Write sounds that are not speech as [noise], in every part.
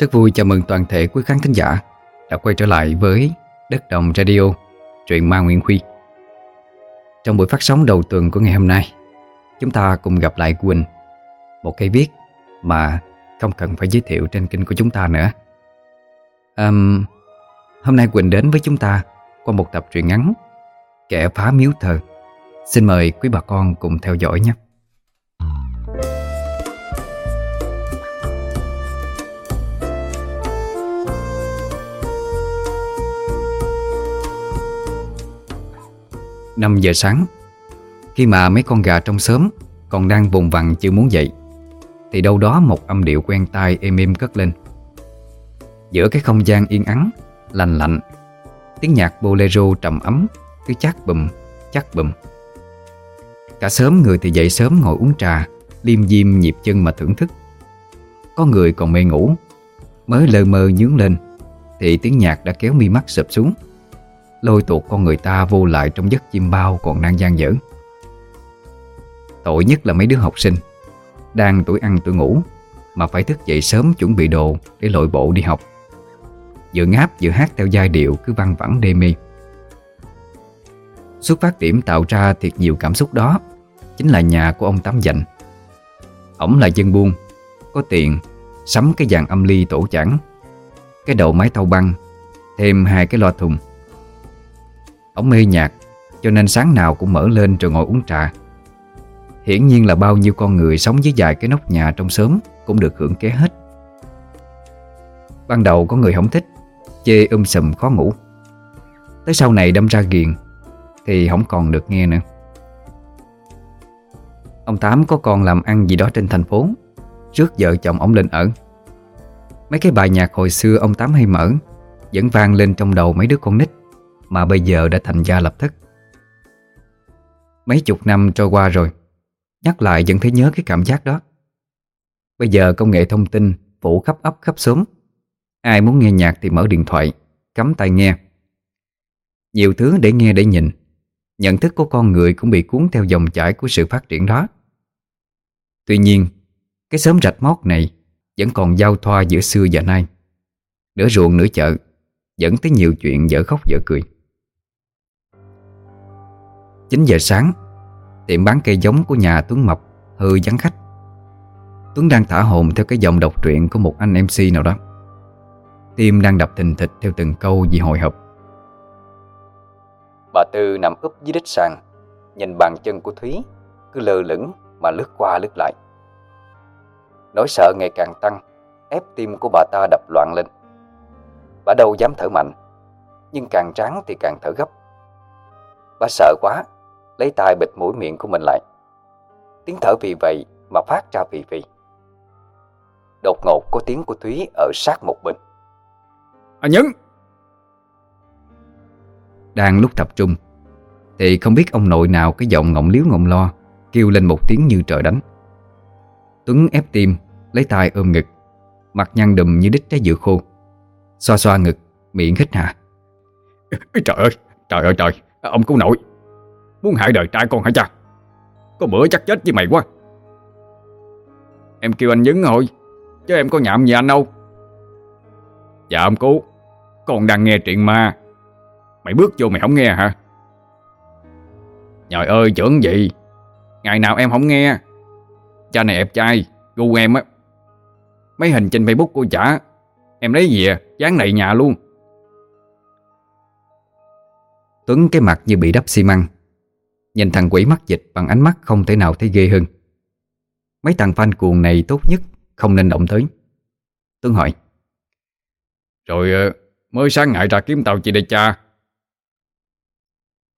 Rất vui chào mừng toàn thể quý khán thính giả đã quay trở lại với Đất Đồng Radio, truyện ma Nguyễn Huy. Trong buổi phát sóng đầu tuần của ngày hôm nay, chúng ta cùng gặp lại Quỳnh, một cây viết mà không cần phải giới thiệu trên kênh của chúng ta nữa. Um, hôm nay Quỳnh đến với chúng ta qua một tập truyện ngắn Kẻ phá miếu thờ. Xin mời quý bà con cùng theo dõi nhé. Năm giờ sáng Khi mà mấy con gà trong xóm Còn đang vùng vằng chưa muốn dậy Thì đâu đó một âm điệu quen tai êm êm cất lên. Giữa cái không gian yên ắng Lành lạnh Tiếng nhạc bolero trầm ấm Cứ chắc bùm, chắc bùm. Cả sớm người thì dậy sớm ngồi uống trà Liêm diêm nhịp chân mà thưởng thức. Có người còn mê ngủ Mới lơ mơ nhướng lên Thì tiếng nhạc đã kéo mi mắt sụp xuống. Lôi tuột con người ta vô lại trong giấc chim bao còn đang gian dở. Tội nhất là mấy đứa học sinh, Đang tuổi ăn tuổi ngủ, Mà phải thức dậy sớm chuẩn bị đồ Để lội bộ đi học. Vừa ngáp vừa hát theo giai điệu Cứ văng vẳng đê mê Xuất phát điểm tạo ra thiệt nhiều cảm xúc đó Chính là nhà của ông Tám Dành. Ông là dân buôn, Có tiền, Sắm cái dàn âm ly tổ chẳng Cái đầu máy tàu băng, Thêm hai cái loa thùng. Ông mê nhạc, Cho nên sáng nào cũng mở lên rồi ngồi uống trà. Hiển nhiên là bao nhiêu con người sống dưới dài cái nóc nhà trong xóm Cũng được hưởng ké hết. Ban đầu có người không thích, Chê um sùm khó ngủ. Tới sau này đâm ra ghiền Thì không còn được nghe nữa. Ông Tám có con làm ăn gì đó trên thành phố Trước vợ chồng ông lên ở. Mấy cái bài nhạc hồi xưa ông Tám hay mở Vẫn vang lên trong đầu mấy đứa con nít. Mà bây giờ đã thành gia lập thất Mấy chục năm trôi qua rồi, Nhắc lại vẫn thấy nhớ cái cảm giác đó. Bây giờ công nghệ thông tin Phủ khắp ấp khắp xóm. Ai muốn nghe nhạc thì mở điện thoại, Cắm tai nghe. Nhiều thứ để nghe để nhìn. Nhận thức của con người cũng bị cuốn theo dòng chảy của sự phát triển đó. Tuy nhiên, Cái xóm rạch mót này Vẫn còn giao thoa giữa xưa và nay. Nửa ruộng nửa chợ Dẫn tới nhiều chuyện dở khóc dở cười. 9 giờ sáng, Tiệm bán cây giống của nhà Tuấn Mập Hơi vắng khách. Tuấn đang thả hồn theo cái dòng đọc truyện Của một anh MC nào đó. Tim đang đập thình thịch theo từng câu vì hồi hộp. Bà Tư nằm úp dưới đít sàn, Nhìn bàn chân của Thúy, Cứ lơ lửng mà lướt qua lướt lại. Nỗi sợ ngày càng tăng, Ép tim của bà ta đập loạn lên. Bà đâu dám thở mạnh, Nhưng càng tráng thì càng thở gấp. Bà sợ quá Lấy tay bịt mũi miệng của mình lại. Tiếng thở vì vậy mà phát ra vì vì. Đột ngột có tiếng của Thúy ở sát một bên. À Nhấn! Đang lúc tập trung Thì không biết ông nội nào cái giọng ngọng liếu ngọng lo Kêu lên một tiếng như trời đánh. Tuấn ép tim Lấy tay ôm ngực Mặt nhăn đùm như đít trái dừa khô. Xoa xoa ngực Miệng hít hà. Trời ơi Trời ơi trời Ông cô nội Muốn hại đời trai con hả cha? Có bữa chắc chết với mày quá. Em kêu anh Nhấn thôi Chứ em có nhạm gì anh đâu. Dạ ông cố. Con đang nghe chuyện ma. Mày bước vô mày không nghe hả? Trời ơi, trưởng gì? Ngày nào em không nghe? Cha này ép trai Gu em á. Mấy hình trên facebook của chả, Em lấy gì à? Dán đầy nhà luôn. Tuấn cái mặt như bị đắp xi măng. Nhìn thằng quỷ mắt dịch bằng ánh mắt không thể nào thấy ghê hơn. Mấy thằng fan cuồng này tốt nhất Không nên động tới. Tuấn hỏi. Rồi ờ, mới sáng ngại ra kiếm tàu chị đây cha.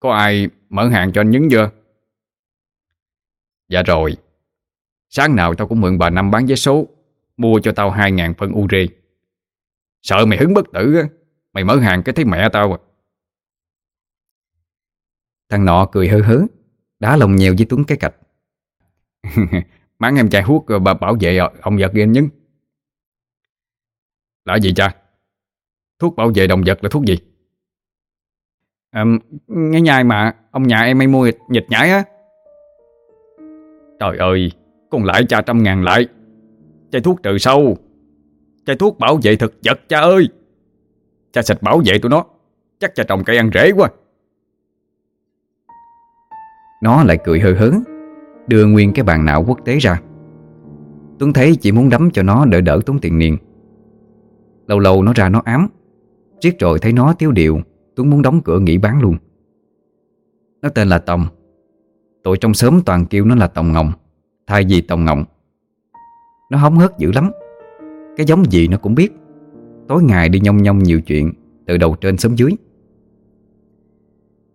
Có ai mở hàng cho anh nhấn chưa? Dạ rồi. Sáng nào tao cũng mượn bà Năm bán vé số Mua cho tao 2.000 phân ure Sợ mày hứng bất tử á. Mày mở hàng cái thấy mẹ tao à Thằng nọ cười hớ hớ Đá lồng nhèo với Tuấn cái cạch. [laughs] Mắng em chạy hút bà bảo vệ ông vật em nhấn. Là gì cha? Thuốc bảo vệ động vật là thuốc gì? À, Nghe nhai mà Ông nhà em hay mua nhịch nhãi á. Trời ơi Con lại cha trăm ngàn lại Chai thuốc trừ sâu. Chai thuốc bảo vệ thực vật cha ơi. Cha xịt bảo vệ tụi nó Chắc cha trồng cây ăn rễ quá. Nó lại cười hơ hớn, Đưa nguyên cái bàn não quốc tế ra. Tuấn thấy chỉ muốn đấm cho nó đỡ đỡ tốn tiền niên Lâu lâu nó ra nó ám, Riết rồi thấy nó tiêu điệu, Tuấn muốn đóng cửa nghỉ bán luôn. Nó tên là Tòng. Tụi trong xóm toàn kêu nó là Tòng Ngọng, Thay vì Tòng Ngọng. Nó hóng hớt dữ lắm. Cái giống gì nó cũng biết. Tối ngày đi nhông nhông nhiều chuyện, Từ đầu trên xóm dưới.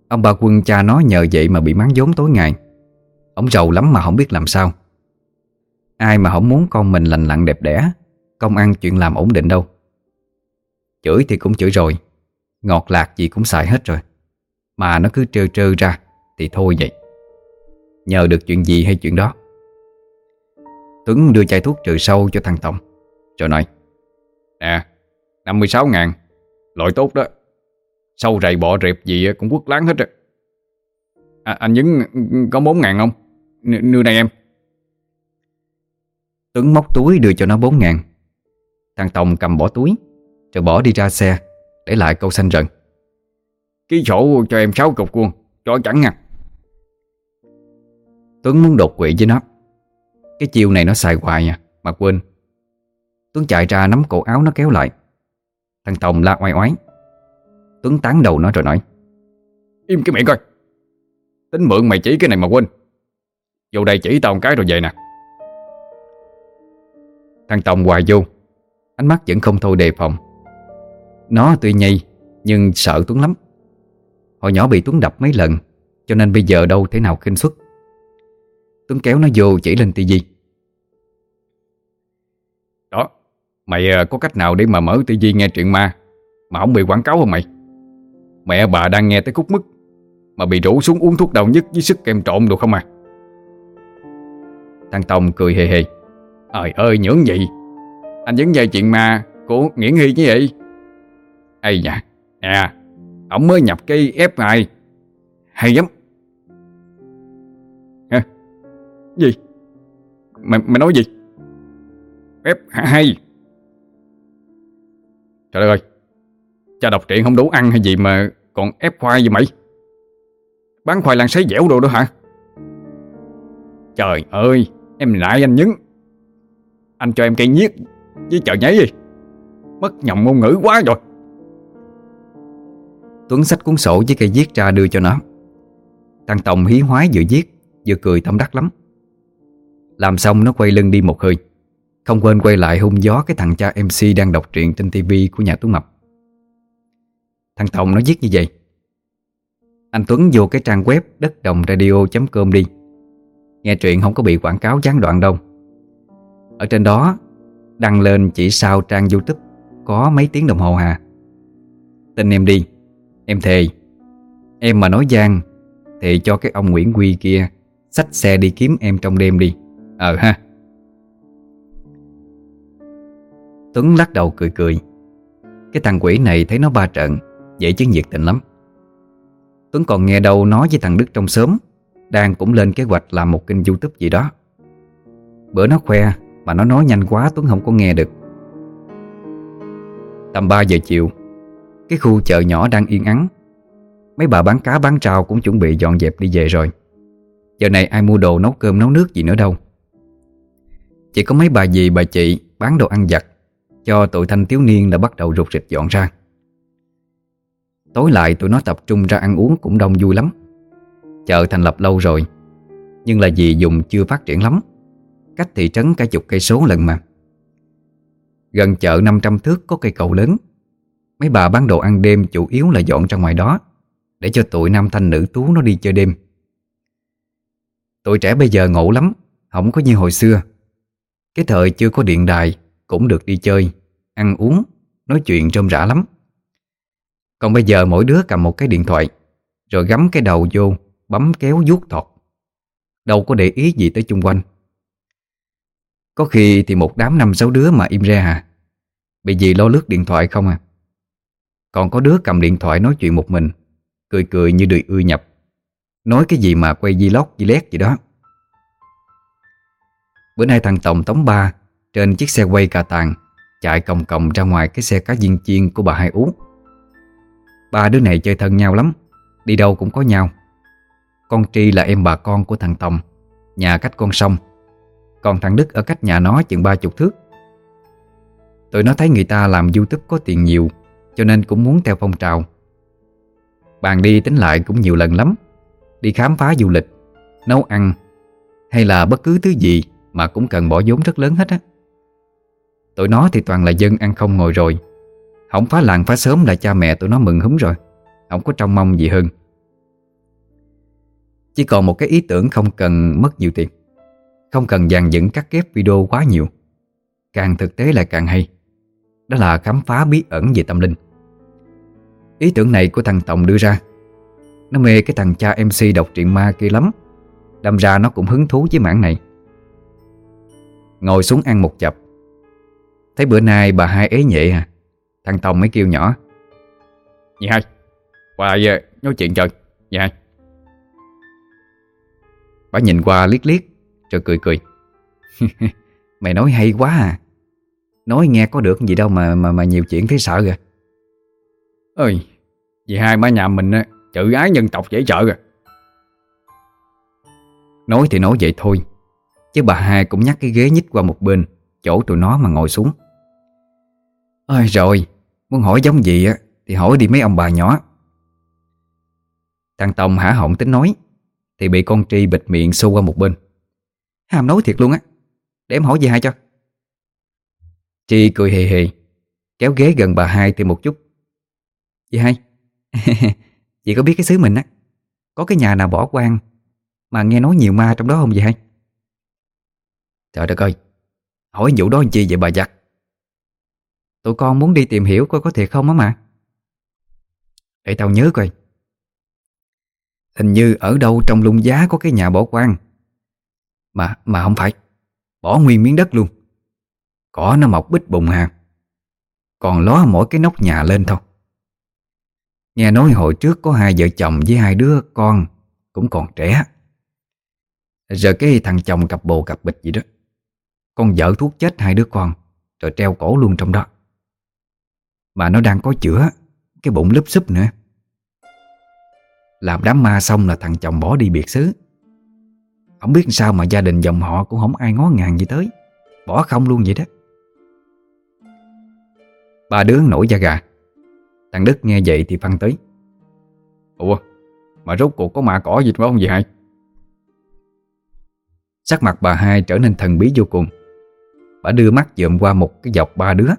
Ông bà quân cha nó nhờ vậy mà bị mắng vốn tối ngày. Ông giàu lắm mà không biết làm sao. Ai mà không muốn con mình lành lặn đẹp đẽ, Công ăn chuyện làm ổn định đâu. Chửi thì cũng chửi rồi, Ngọt lạc gì cũng xài hết rồi. Mà nó cứ trơ trơ ra Thì thôi vậy. Nhờ được chuyện gì hay chuyện đó. Tuấn đưa chai thuốc trừ sâu cho thằng Tổng, Rồi nói, Nè 56 ngàn, Loại tốt đó. Sâu rầy bọ rệp gì cũng quất láng hết rồi à, Anh Nhấn có 4 ngàn không? N Nưa này em. Tuấn móc túi đưa cho nó 4 ngàn. Thằng Tòng cầm bỏ túi Rồi bỏ đi ra xe Để lại câu xanh rần. Ký sổ cho em 6 cục cuông Cho chẳng nha Tuấn muốn đột quỵ với nó. Cái chiêu này nó xài hoài à Mà quên. Tuấn chạy ra nắm cổ áo nó kéo lại. Thằng Tòng la oai oái Tuấn tán đầu nó rồi nói, Im cái miệng coi. Tính mượn mày chỉ cái này mà quên. Vô đây chỉ tao một cái rồi về nè. Thằng Tòng hoài vô, Ánh mắt vẫn không thôi đề phòng. Nó tuy nhây Nhưng sợ Tuấn lắm. Hồi nhỏ bị Tuấn đập mấy lần, Cho nên bây giờ đâu thể nào khinh xuất Tuấn kéo nó vô chỉ lên tivi Đó, Mày à, có cách nào để mà mở tivi nghe chuyện ma Mà không bị quảng cáo không mày? Mẹ bà đang nghe tới khúc mức Mà bị rủ xuống uống thuốc đau nhất với sức kem trộn được không à? Thằng Tòng cười hề hề. Trời ơi nhưỡng gì Anh vẫn dây chuyện ma của Nguyễn Hy như vậy? Ây nha Nè Ông mới nhập cái ép ngài Hay lắm. Hả? Gì? Mày, mày nói gì? Ép hay. Trời ơi Cha đọc truyện không đủ ăn hay gì mà còn ép khoai gì mày? Bán khoai làng sấy dẻo đồ đó hả? Trời ơi, Em lại anh nhấn. Anh cho em cây nhiếc Với chợ nháy gì Mất nhầm ngôn ngữ quá rồi. Tuấn sách cuốn sổ với cây viết ra đưa cho nó. Thằng Tòng hí hoái vừa viết, Vừa cười tâm đắc lắm. Làm xong nó quay lưng đi một hơi. Không quên quay lại hung gió Cái thằng cha MC đang đọc truyện trên tivi của nhà Tuấn Mập Thằng tổng nó viết như vậy. Anh Tuấn vô cái trang web đất đồng radio.com đi. Nghe truyện không có bị quảng cáo gián đoạn đâu. Ở trên đó, Đăng lên chỉ sau trang youtube Có mấy tiếng đồng hồ hà. Tin em đi, Em thề. Em mà nói gian, Thì cho cái ông Nguyễn Quy kia Xách xe đi kiếm em trong đêm đi. Ờ ha. Tuấn lắc đầu cười cười. Cái thằng quỷ này thấy nó ba trận. Vậy chứ nhiệt tình lắm. Tuấn còn nghe đâu nói với thằng Đức trong xóm, Đang cũng lên kế hoạch làm một kênh youtube gì đó. Bữa nó khoe Mà nó nói nhanh quá Tuấn không có nghe được. Tầm 3 giờ chiều, Cái khu chợ nhỏ đang yên ắng. Mấy bà bán cá bán trao cũng chuẩn bị dọn dẹp đi về rồi. Giờ này ai mua đồ nấu cơm nấu nước gì nữa đâu. Chỉ có mấy bà dì bà chị bán đồ ăn giặt Cho tụi thanh thiếu niên đã bắt đầu rụt rịch dọn ra. Tối lại tụi nó tập trung ra ăn uống cũng đông vui lắm. Chợ thành lập lâu rồi, Nhưng là vì dùng chưa phát triển lắm. Cách thị trấn cả chục cây số lần mà. Gần chợ 500 thước có cây cầu lớn. Mấy bà bán đồ ăn đêm chủ yếu là dọn ra ngoài đó, Để cho tụi nam thanh nữ tú nó đi chơi đêm. Tụi trẻ bây giờ ngộ lắm, Không có như hồi xưa. Cái thời chưa có điện đài Cũng được đi chơi, Ăn uống, Nói chuyện rôm rã lắm. Còn bây giờ mỗi đứa cầm một cái điện thoại, Rồi gắm cái đầu vô, Bấm kéo vuốt thọt. Đâu có để ý gì tới chung quanh. Có khi thì một đám năm sáu đứa mà im ra à. Bị gì lo lướt điện thoại không à? Còn có đứa cầm điện thoại nói chuyện một mình, Cười cười như đười ưa nhập. Nói cái gì mà quay vlog lét gì đó. Bữa nay thằng Tổng tống ba Trên chiếc xe quay cà tàng Chạy còng còng ra ngoài cái xe cá viên chiên của bà hai út Ba đứa này chơi thân nhau lắm, Đi đâu cũng có nhau. Con Tri là em bà con của thằng Tòng, Nhà cách con sông. Còn thằng Đức ở cách nhà nó chừng ba chục thước. Tụi nó thấy người ta làm youtube có tiền nhiều, Cho nên cũng muốn theo phong trào. Bàn đi tính lại cũng nhiều lần lắm, Đi khám phá du lịch, Nấu ăn, Hay là bất cứ thứ gì Mà cũng cần bỏ vốn rất lớn hết á. Tụi nó thì toàn là dân ăn không ngồi rồi. Không phá làng phá sớm là cha mẹ tụi nó mừng húm rồi. Không có trông mong gì hơn? Chỉ còn một cái ý tưởng không cần mất nhiều tiền. Không cần dàn dựng cắt ghép video quá nhiều. Càng thực tế lại càng hay. Đó là khám phá bí ẩn về tâm linh. Ý tưởng này của thằng Tổng đưa ra. Nó mê cái thằng cha MC đọc truyện ma kia lắm. Đâm ra nó cũng hứng thú với mảng này. Ngồi xuống ăn một chập. Thấy bữa nay bà hai ế nhệ à. Thằng Tòng mới kêu nhỏ. Dì hai Qua giờ nói chuyện chơi Dì hai. Bà nhìn qua liếc liếc Rồi cười cười. [laughs] Mày nói hay quá à. Nói nghe có được gì đâu mà mà mà nhiều chuyện thấy sợ kìa. Ơi Dì hai má nhà mình chữ ái nhân tộc dễ sợ kìa. Nói thì nói vậy thôi Chứ bà hai cũng nhắc cái ghế nhích qua một bên Chỗ tụi nó mà ngồi xuống. Ôi rồi Muốn hỏi giống gì á, Thì hỏi đi mấy ông bà nhỏ. Thằng Tông hả họng tính nói, Thì bị con Tri bịt miệng xô qua một bên. Hàm nói thiệt luôn á, Để em hỏi gì hai cho? Tri cười hề hề, Kéo ghế gần bà hai thêm một chút. Dì hai [laughs] Chị có biết cái xứ mình á, Có cái nhà nào bỏ quan Mà nghe nói nhiều ma trong đó không vậy hai Trời đất ơi, Hỏi vụ đó làm chi vậy bà giặc? Tụi con muốn đi tìm hiểu coi có thiệt không á mà. Để tao nhớ coi. Hình như ở đâu trong lung giá có cái nhà bỏ quan. Mà mà không phải. Bỏ nguyên miếng đất luôn. Cỏ nó mọc bích bùng hà. Còn ló mỗi cái nóc nhà lên thôi. Nghe nói hồi trước có hai vợ chồng với hai đứa con Cũng còn trẻ. Giờ cái thằng chồng cặp bồ cặp bịch gì đó. Con vợ thuốc chết hai đứa con, Rồi treo cổ luôn trong đó. Mà nó đang có chữa, Cái bụng lúp xúp nữa. Làm đám ma xong là thằng chồng bỏ đi biệt xứ. Không biết sao mà gia đình dòng họ Cũng không ai ngó ngàng gì tới. Bỏ không luôn vậy đó. Ba đứa nổi da gà. Thằng Đức nghe vậy thì phăng tới. Ủa, Mà rốt cuộc có mạ cỏ gì phải không vậy hai Sắc mặt bà hai trở nên thần bí vô cùng. Bà đưa mắt dượm qua một cái dọc ba đứa,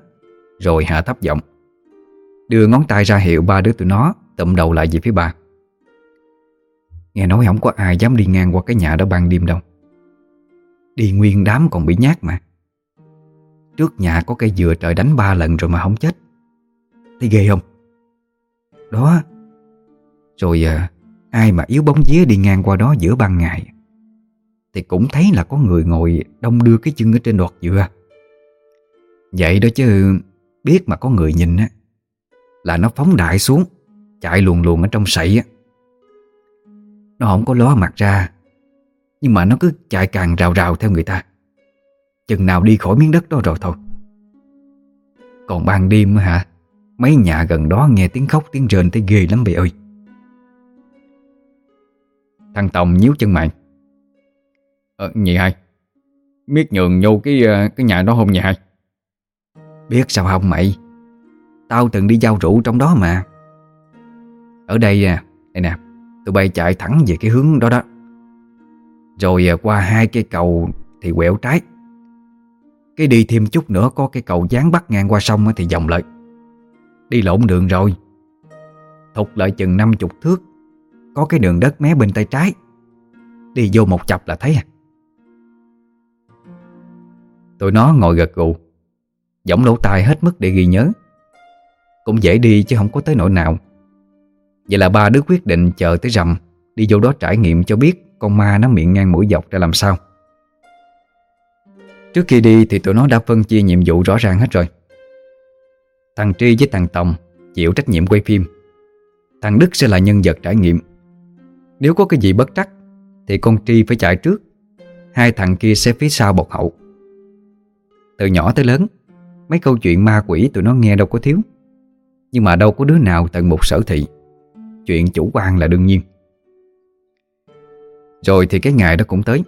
Rồi hạ thấp giọng. Đưa ngón tay ra hiệu ba đứa tụi nó Tụm đầu lại về phía bà. Nghe nói không có ai dám đi ngang qua cái nhà đó ban đêm đâu. Đi nguyên đám còn bị nhát mà. Trước nhà có cây dừa trời đánh ba lần rồi mà không chết. Thấy ghê không? Đó. Rồi à, ai mà yếu bóng vía đi ngang qua đó giữa ban ngày? Thì cũng thấy là có người ngồi đông đưa cái chân ở trên đọt dừa. Vậy đó chứ Biết mà có người nhìn á là nó phóng đại xuống Chạy luồn luồn ở trong sậy á. Nó không có ló mặt ra Nhưng mà nó cứ chạy càng rào rào theo người ta. Chừng nào đi khỏi miếng đất đó rồi thôi. Còn ban đêm hả Mấy nhà gần đó nghe tiếng khóc tiếng rền thấy ghê lắm bầy ơi. Thằng Tòng nhíu chân mày. Ờ, nhị hai Biết nhường vô cái ờ, cái nhà đó không nhị hai? Biết sao không mày? Tao từng đi giao rượu trong đó mà. Ở đây à Đây nè, Tụi bay chạy thẳng về cái hướng đó đó. Rồi à, qua hai cây cầu Thì quẹo trái. Cái đi thêm chút nữa, có cái cầu dán bắt ngang qua sông Thì vòng lại. Đi lộn đường rồi. Thục lại chừng năm chục thước, Có cái đường đất mé bên tay trái. Đi vô một chập là thấy à. Tụi nó ngồi gật gù. Giọng lỗ tai hết mức để ghi nhớ. Cũng dễ đi chứ không có tới nỗi nào. Vậy là ba đứa quyết định chờ tới rằm, Đi vô đó trải nghiệm cho biết Con ma nó miệng ngang mũi dọc ra làm sao. Trước khi đi thì tụi nó đã phân chia nhiệm vụ rõ ràng hết rồi. Thằng Tri với thằng Tòng chịu trách nhiệm quay phim. Thằng Đức sẽ là nhân vật trải nghiệm. Nếu có cái gì bất trắc Thì con Tri phải chạy trước, Hai thằng kia sẽ phía sau bọc hậu. Từ nhỏ tới lớn, Mấy câu chuyện ma quỷ tụi nó nghe đâu có thiếu. Nhưng mà đâu có đứa nào tận một sở thị. Chuyện chủ quan là đương nhiên. Rồi thì cái ngày đó cũng tới.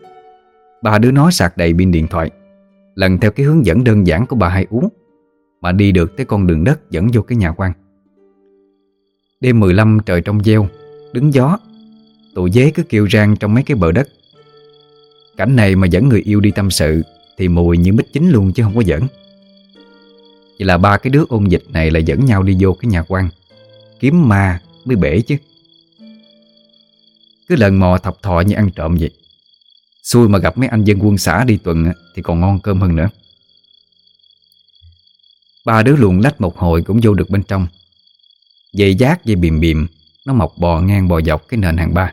Ba đứa nó sạc đầy pin điện thoại, Lần theo cái hướng dẫn đơn giản của bà hai uống, Mà đi được tới con đường đất dẫn vô cái nhà quan. Đêm 15 trời trong gieo, Đứng gió, Tụi dế cứ kêu rang trong mấy cái bờ đất. Cảnh này mà dẫn người yêu đi tâm sự Thì mùi như mít chính luôn chứ không có giỡn. Vậy là ba cái đứa ôn dịch này là dẫn nhau đi vô cái nhà quan. Kiếm ma mới bể chứ. Cứ lần mò thập thọ như ăn trộm vậy. Xui mà gặp mấy anh dân quân xã đi tuần Thì còn ngon cơm hơn nữa. Ba đứa luồn lách một hồi cũng vô được bên trong. Dây giác dây bìm bìm, Nó mọc bò ngang bò dọc cái nền hàng ba.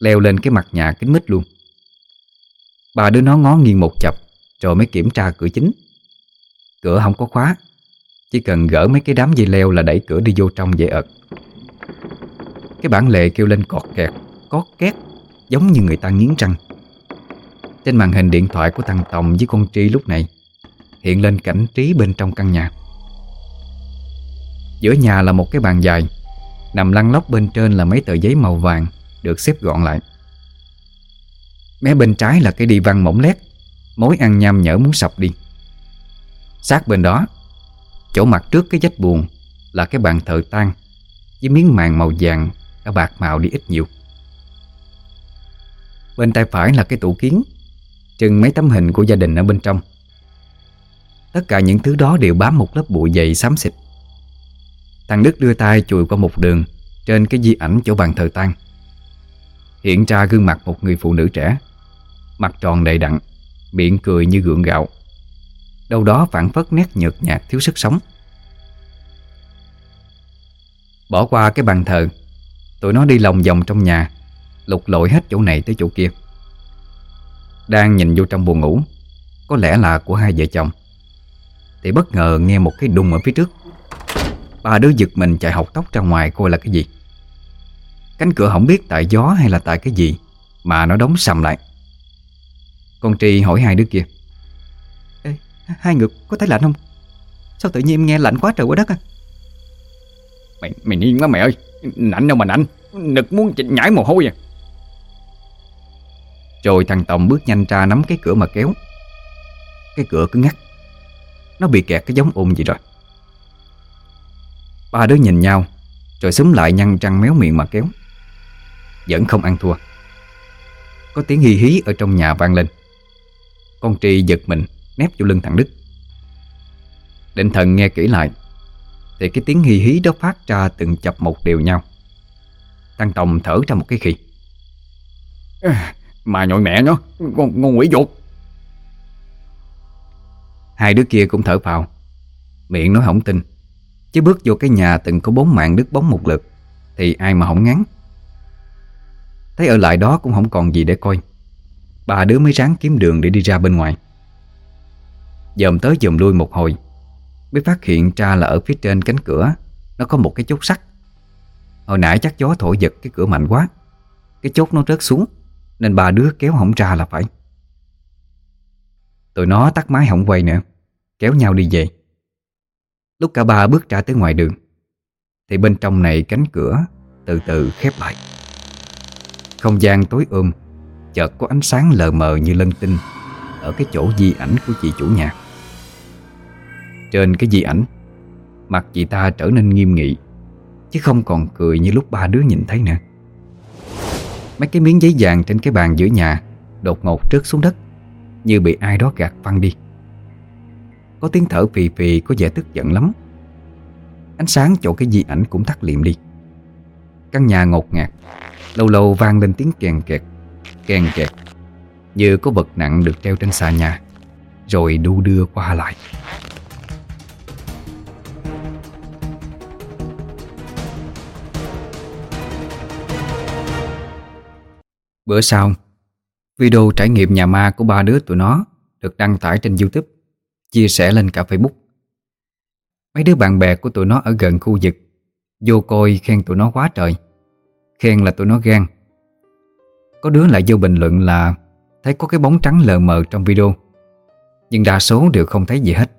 Leo lên cái mặt nhà kính mít luôn. Ba đứa nó ngó nghiêng một chập, Rồi mới kiểm tra cửa chính. Cửa không có khóa. Chỉ cần gỡ mấy cái đám dây leo là đẩy cửa đi vô trong dễ ợt. Cái bản lệ kêu lên cọt kẹt Có két, Giống như người ta nghiến răng. Trên màn hình điện thoại của thằng Tòng với con Tri lúc này Hiện lên cảnh trí bên trong căn nhà. Giữa nhà là một cái bàn dài, Nằm lăn lóc bên trên là mấy tờ giấy màu vàng Được xếp gọn lại. Mé bên trái là cái đi văn mỏng lét, Mối ăn nham nhở muốn sập đi. Sát bên đó, Chỗ mặt trước cái vách buồn Là cái bàn thờ tan Với miếng màng màu vàng Đã bạc màu đi ít nhiều. Bên tay phải là cái tủ kiến, Trưng mấy tấm hình của gia đình ở bên trong. Tất cả những thứ đó đều bám một lớp bụi dày xám xịt. Thằng Đức đưa tay chùi qua một đường Trên cái di ảnh chỗ bàn thờ tan Hiện ra gương mặt một người phụ nữ trẻ, Mặt tròn đầy đặn, Miệng cười như gượng gạo. Đâu đó phản phất nét nhợt nhạt thiếu sức sống. Bỏ qua cái bàn thờ, Tụi nó đi lòng vòng trong nhà, Lục lội hết chỗ này tới chỗ kia. Đang nhìn vô trong buồn ngủ, Có lẽ là của hai vợ chồng. Thì bất ngờ nghe một cái đùng ở phía trước. Ba đứa giật mình chạy học tóc ra ngoài coi là cái gì. Cánh cửa không biết tại gió hay là tại cái gì, Mà nó đóng sầm lại. Con Tri hỏi hai đứa kia. Hai người có thấy lạnh không? Sao tự nhiên em nghe lạnh quá trời quá đất à? Mày mày điên quá mẹ ơi. Nạnh đâu mà nạnh. Nực muốn nhảy mồ hôi à. Rồi thằng Tòng bước nhanh ra nắm cái cửa mà kéo. Cái cửa cứ ngắt. Nó bị kẹt cái giống ôm gì rồi. Ba đứa nhìn nhau Rồi xúm lại nhăn răng méo miệng mà kéo. Vẫn không ăn thua. Có tiếng hí hí ở trong nhà vang lên. Con Tri giật mình Nép vô lưng thằng Đức Định thần nghe kỹ lại Thì cái tiếng hí hí đó phát ra từng chập một đều nhau. Thằng Tòng thở ra một cái khi Mà nhội mẹ nó Con, con quỷ dột Hai đứa kia cũng thở vào Miệng nói không tin. Chứ bước vô cái nhà từng có bốn mạng đứt bóng một lượt Thì ai mà không ngắn Thấy ở lại đó cũng không còn gì để coi. Ba đứa mới ráng kiếm đường để đi ra bên ngoài Dòm tới dòm lui một hồi, Mới phát hiện ra là ở phía trên cánh cửa, Nó có một cái chốt sắt. Hồi nãy chắc gió thổi giật cái cửa mạnh quá, Cái chốt nó rớt xuống, Nên bà đứa kéo hỏng ra là phải. Tụi nó tắt máy hỏng quay nữa Kéo nhau đi về. Lúc cả ba bước ra tới ngoài đường, Thì bên trong này cánh cửa Từ từ khép lại. Không gian tối ôm, Chợt có ánh sáng lờ mờ như lân tinh Ở cái chỗ di ảnh của chị chủ nhà. Trên cái di ảnh. Mặt chị ta trở nên nghiêm nghị, Chứ không còn cười như lúc ba đứa nhìn thấy nữa. Mấy cái miếng giấy vàng trên cái bàn giữa nhà Đột ngột rớt xuống đất, Như bị ai đó gạt văng đi. Có tiếng thở phì phì, có vẻ tức giận lắm. Ánh sáng chỗ cái di ảnh cũng tắt liệm đi. Căn nhà ngột ngạt, Lâu lâu vang lên tiếng kèn kẹt Kèn kẹt, Như có vật nặng được treo trên xà nhà, Rồi đu đưa qua lại. Bữa sau, Video trải nghiệm nhà ma của ba đứa tụi nó Được đăng tải trên Youtube, Chia sẻ lên cả Facebook. Mấy đứa bạn bè của tụi nó ở gần khu vực, Vô coi khen tụi nó quá trời, Khen là tụi nó gan Có đứa lại vô bình luận là Thấy có cái bóng trắng lờ mờ trong video, Nhưng đa số đều không thấy gì hết.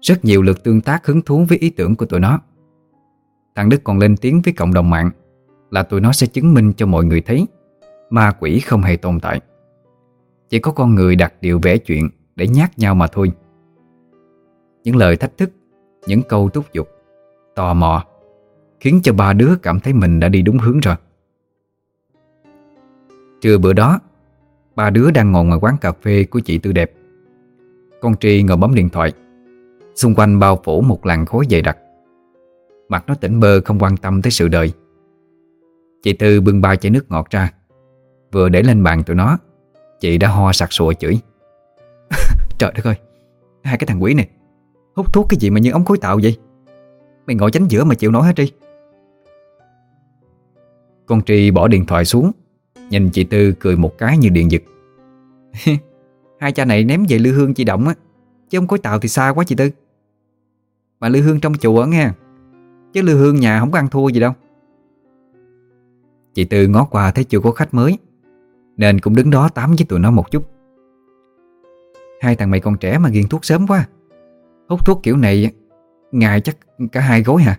Rất nhiều lượt tương tác hứng thú với ý tưởng của tụi nó. Thằng Đức còn lên tiếng với cộng đồng mạng Là tụi nó sẽ chứng minh cho mọi người thấy. Ma quỷ không hề tồn tại. Chỉ có con người đặt điều vẽ chuyện Để nhát nhau mà thôi. Những lời thách thức, Những câu thúc giục, Tò mò Khiến cho ba đứa cảm thấy mình đã đi đúng hướng rồi. Trưa bữa đó, Ba đứa đang ngồi ngoài quán cà phê của chị Tư Đẹp. Con Tri ngồi bấm điện thoại. Xung quanh bao phủ một làn khói dày đặc. Mặt nó tỉnh bơ không quan tâm tới sự đời. Chị Tư bưng ba chai nước ngọt ra. Vừa để lên bàn tụi nó, Chị đã ho sặc sụa chửi. [laughs] Trời đất ơi, Hai cái thằng quỷ này, Hút thuốc cái gì mà như ống khối tạo vậy? Mày ngồi tránh giữa mà chịu nổi hả Tri Con Tri bỏ điện thoại xuống, Nhìn chị Tư cười một cái như điện giật. [laughs] Hai cha này ném về lư hương chị Động á, Chứ không có tàu thì xa quá chị Tư. Mà lư hương trong chùa nghe, Chứ lư hương nhà không có ăn thua gì đâu. Chị Tư ngó qua thấy chưa có khách mới. Nên cũng đứng đó tám với tụi nó một chút. Hai thằng mày còn trẻ mà ghiền thuốc sớm quá. Hút thuốc kiểu này Ngày chắc cả hai gối hả?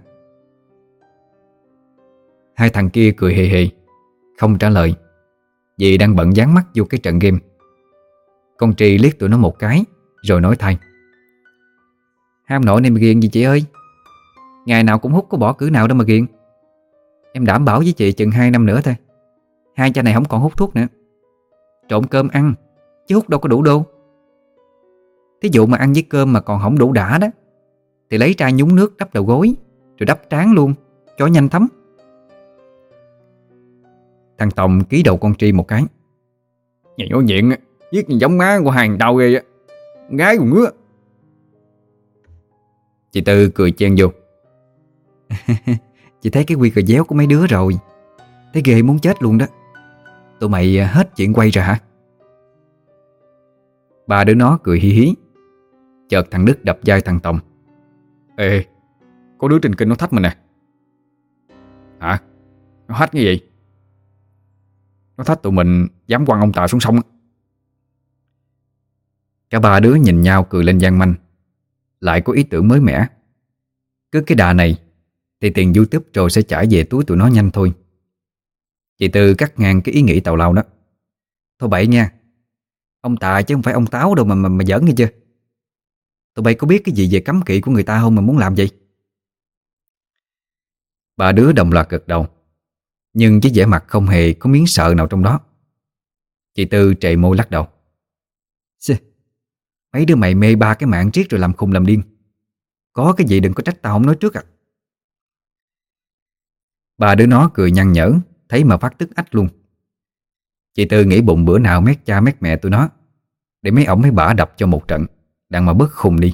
Hai thằng kia cười hề hề, Không trả lời, Vì đang bận dán mắt vô cái trận game. Con Trì liếc tụi nó một cái, Rồi nói thay. Ham nội này mà ghiền gì chị ơi? Ngày nào cũng hút, có bỏ cử nào đâu mà ghiền. Em đảm bảo với chị chừng 2 năm nữa thôi. Hai cha này không còn hút thuốc nữa. Trộn cơm ăn, Chứ hút đâu có đủ đâu. Thí dụ mà ăn với cơm mà còn không đủ đã đó, Thì lấy chai nhúng nước đắp đầu gối, Rồi đắp trán luôn, Cho nhanh thấm. Thằng Tòng ký đầu con Tri một cái. Nhà nhỏ diện Giết giống má của hàng đầu ghê á, Gái còn ngứa. Chị Tư cười chen vô. [laughs] Chị thấy cái quy cờ déo của mấy đứa rồi, Thấy ghê muốn chết luôn đó. Tụi mày à, hết chuyện quay rồi hả? Ba đứa nó cười hí hí. Chợt thằng Đức đập vai thằng Tòng. Ê, Có đứa trên kênh nó thách mình nè Hả? Nó thách cái gì? Nó thách tụi mình dám quăng ông Tà xuống sông Cả ba đứa nhìn nhau cười lên gian manh. Lại có ý tưởng mới mẻ. Cứ cái đà này, Thì tiền youtube rồi sẽ chảy về túi tụi nó nhanh thôi. Chị Tư cắt ngang cái ý nghĩ tào lao đó. Thôi bậy nha Ông Tà chứ không phải ông Táo đâu mà mà, mà giỡn nghe chưa? Tụi bay có biết cái gì về cấm kỵ của người ta không mà muốn làm vậy? Ba đứa đồng loạt gật đầu Nhưng với vẻ mặt không hề có miếng sợ nào trong đó. Chị Tư trệ môi lắc đầu. Xì, Mấy đứa mày mê ba cái mạng triết rồi làm khùng làm điên. Có cái gì đừng có trách tao không nói trước à. Ba đứa nó cười nhăn nhở. Thấy mà phát tức ách luôn. Chị Tư nghĩ bụng bữa nào mét cha mét mẹ tụi nó, Để mấy ổng mấy bả đập cho một trận Đang mà bớt khùng đi.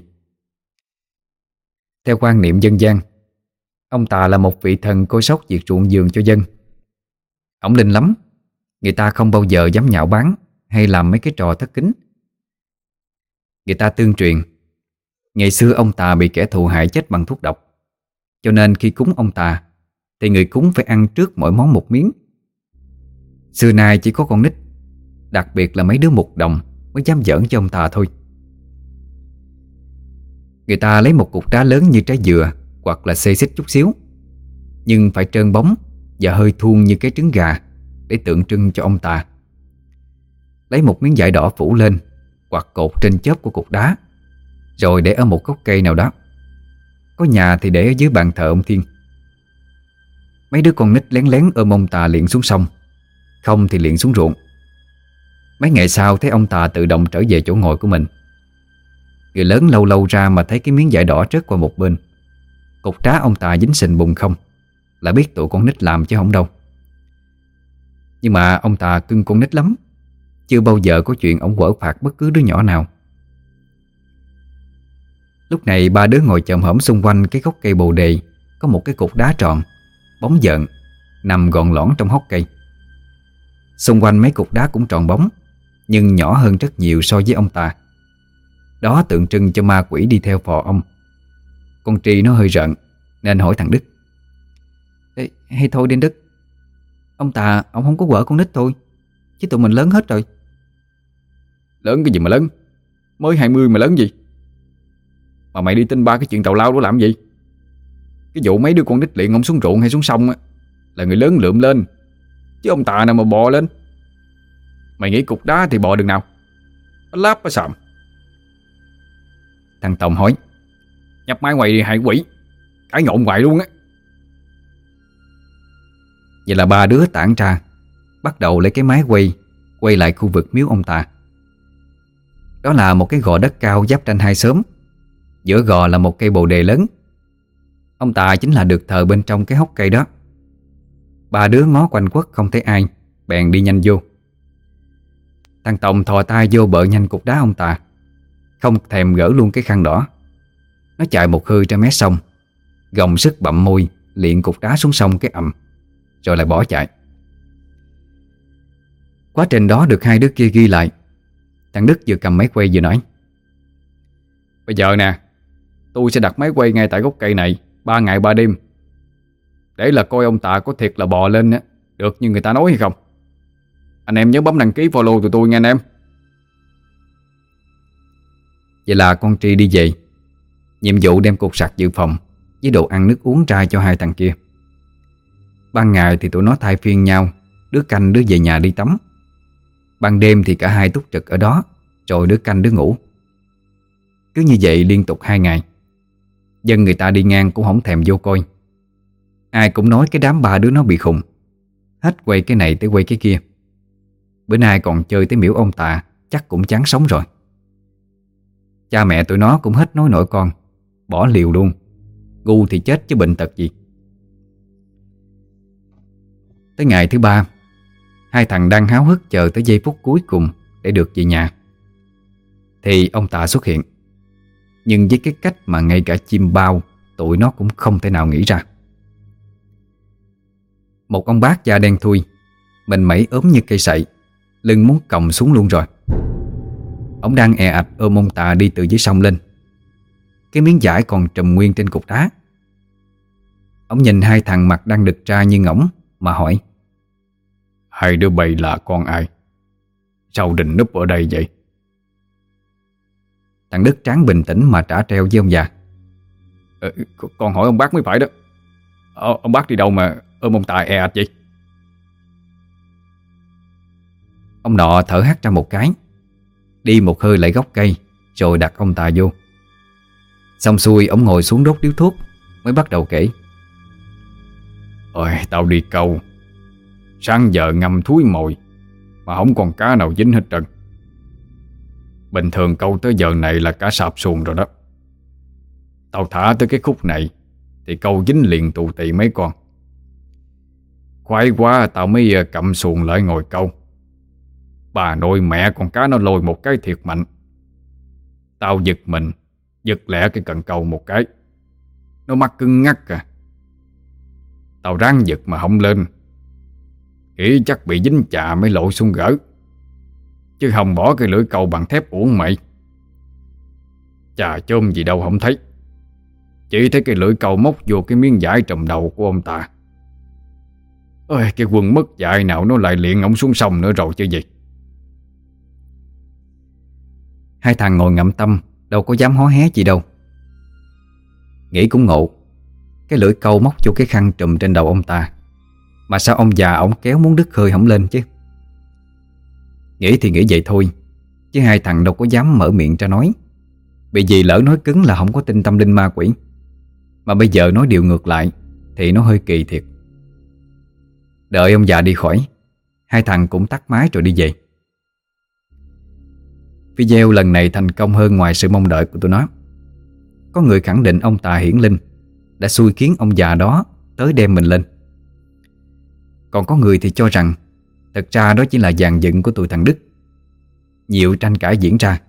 Theo quan niệm dân gian, Ông Tà là một vị thần coi sóc việc ruộng giường cho dân. Ổng linh lắm, Người ta không bao giờ dám nhạo báng Hay làm mấy cái trò thất kính. Người ta tương truyền, Ngày xưa ông Tà bị kẻ thù hại chết bằng thuốc độc. Cho nên khi cúng ông Tà thì người cúng phải ăn trước mỗi món một miếng. Xưa nay chỉ có con nít, Đặc biệt là mấy đứa mục đồng Mới dám giỡn cho ông ta thôi. Người ta lấy một cục đá lớn như trái dừa Hoặc là xê xích chút xíu, Nhưng phải trơn bóng Và hơi thuôn như cái trứng gà Để tượng trưng cho ông ta. Lấy một miếng vải đỏ phủ lên Hoặc cột trên chớp của cục đá, Rồi để ở một gốc cây nào đó. Có nhà thì để ở dưới bàn thờ ông Thiên. Mấy đứa con nít lén lén ôm ông Tà liền xuống sông. Không thì liền xuống ruộng. Mấy ngày sau, thấy ông Tà tự động trở về chỗ ngồi của mình. Người lớn lâu lâu ra mà thấy cái miếng vải đỏ rớt qua một bên. Cục trá ông Tà dính sình bùng không. Là biết tụi con nít làm chứ không đâu. Nhưng mà ông Tà cưng con nít lắm. Chưa bao giờ có chuyện ông quở phạt bất cứ đứa nhỏ nào. Lúc này ba đứa ngồi chồm hổm xung quanh cái gốc cây bồ đề Có một cái cục đá tròn. Bóng dợn Nằm gọn lõn trong hốc cây. Xung quanh mấy cục đá cũng tròn bóng Nhưng nhỏ hơn rất nhiều so với ông ta. Đó tượng trưng cho ma quỷ đi theo phò ông. Con Tri nó hơi rợn Nên hỏi thằng Đức. Ê, Hay thôi điên Đức. Ông ta, ông không có quở con nít thôi Chứ tụi mình lớn hết rồi. Lớn cái gì mà lớn? Mới 20 mà lớn gì? Mà mày đi tin ba cái chuyện tàu lao đó làm gì cái vụ mấy đứa con đích luyện ông xuống ruộng hay xuống sông á, Là người lớn lượm lên, Chứ ông tà nào mà bò lên. Mày nghĩ cục đá thì bò đường nào? Nó láp nó sạm Thằng Tòng hỏi, Nhập máy ngoài hại quỷ, Cái nhộn hoài luôn á. Vậy là ba đứa tản ra, Bắt đầu lấy cái máy quay Quay lại khu vực miếu ông ta Đó là một cái gò đất cao giáp tranh hai xóm. Giữa gò là một cây bồ đề lớn Ông ta chính là được thờ bên trong cái hốc cây đó. Ba đứa ngó quanh quất không thấy ai, Bèn đi nhanh vô. Thằng Tòng thò tay vô bợ nhanh cục đá ông ta. Không thèm gỡ luôn cái khăn đỏ. Nó chạy một hơi ra mé sông. Gồng sức bậm môi, Liện cục đá xuống sông cái ầm, Rồi lại bỏ chạy. Quá trình đó được hai đứa kia ghi lại. Thằng Đức vừa cầm máy quay vừa nói. Bây giờ nè, Tôi sẽ đặt máy quay ngay tại gốc cây này. Ba ngày ba đêm. Để là coi ông tạ có thiệt là bò lên á, Được như người ta nói hay không? Anh em nhớ bấm đăng ký follow tụi tôi nha anh em. Vậy là con Tri đi về. Nhiệm vụ đem cục sạc dự phòng Với đồ ăn nước uống ra cho hai thằng kia. Ban ngày thì tụi nó thay phiên nhau, Đứa canh đứa về nhà đi tắm. Ban đêm thì cả hai túc trực ở đó, Rồi đứa canh đứa ngủ. Cứ như vậy liên tục hai ngày. Dân người ta đi ngang cũng không thèm vô coi. Ai cũng nói cái đám ba đứa nó bị khùng. Hết quay cái này tới quay cái kia. Bữa nay còn chơi tới miễu ông Tạ, Chắc cũng chán sống rồi. Cha mẹ tụi nó cũng hết nói nổi con, Bỏ liều luôn. Gu thì chết chứ bệnh tật gì. Tới ngày thứ ba, Hai thằng đang háo hức chờ tới giây phút cuối cùng Để được về nhà. Thì ông tạ xuất hiện. Nhưng với cái cách mà ngay cả chim bao, Tụi nó cũng không thể nào nghĩ ra. Một ông bác da đen thui, Mình mẩy ốm như cây sậy, Lưng muốn còng xuống luôn rồi. Ông đang e ạch ôm ông tà đi từ dưới sông lên. Cái miếng vải còn trùm nguyên trên cục đá. Ông nhìn hai thằng mặt đang đực ra như ngỗng, Mà hỏi. Hai đứa bay là con ai? Sao định núp ở đây vậy? Thằng Đức tráng bình tĩnh mà trả treo với ông già. Ờ, Con hỏi ông bác mới phải đó. Ờ, Ông bác đi đâu mà ôm ông Tài e ạch vậy? Ông nọ thở hắt ra một cái Đi một hơi lại gốc cây Rồi đặt ông Tài vô. Xong xuôi ông ngồi xuống đốt điếu thuốc Mới bắt đầu kể. Ôi tao đi câu. Sáng giờ ngâm thúi mồi Mà không còn cá nào dính hết trơn Bình thường câu tới giờ này là cá sạp xuồng rồi đó. Tao thả tới cái khúc này, Thì câu dính liền tù tị mấy con. Khoái quá, tao mới ờ, cầm xuồng lại ngồi câu. Bà nội mẹ con cá nó lôi một cái thiệt mạnh. Tao giật mình, Giật lẹ cái cần câu một cái. Nó mắc cưng ngắt à. Tao ráng giật mà không lên. Nghĩ chắc bị dính chà mới lộ xuống gỡ. Chứ không bỏ cái lưỡi câu bằng thép uổng mày. Chà, chôm gì đâu không thấy. Chỉ thấy cái lưỡi câu móc vô cái miếng vải trồng đầu của ông ta. Ôi, cái quần mất dạy nào nó lại liền ổng xuống sông nữa rồi chứ gì. Hai thằng ngồi ngậm tâm, Đâu có dám hó hé gì đâu. Nghĩ cũng ngộ, Cái lưỡi câu móc vô cái khăn trùm trên đầu ông ta. Mà sao ông già ổng kéo muốn đứt hơi không lên chứ? Nghĩ thì nghĩ vậy thôi, Chứ hai thằng đâu có dám mở miệng ra nói. Bị gì lỡ nói cứng là không có tin tâm linh ma quỷ. Mà bây giờ nói điều ngược lại Thì nó hơi kỳ thiệt. Đợi ông già đi khỏi, Hai thằng cũng tắt máy rồi đi về. Video lần này thành công hơn ngoài sự mong đợi của tụi nó. Có người khẳng định ông Tà Hiển Linh Đã xui khiến ông già đó tới đem mình lên. Còn có người thì cho rằng Thật ra đó chỉ là dàn dựng của tụi thằng Đức. Nhiều tranh cãi diễn ra.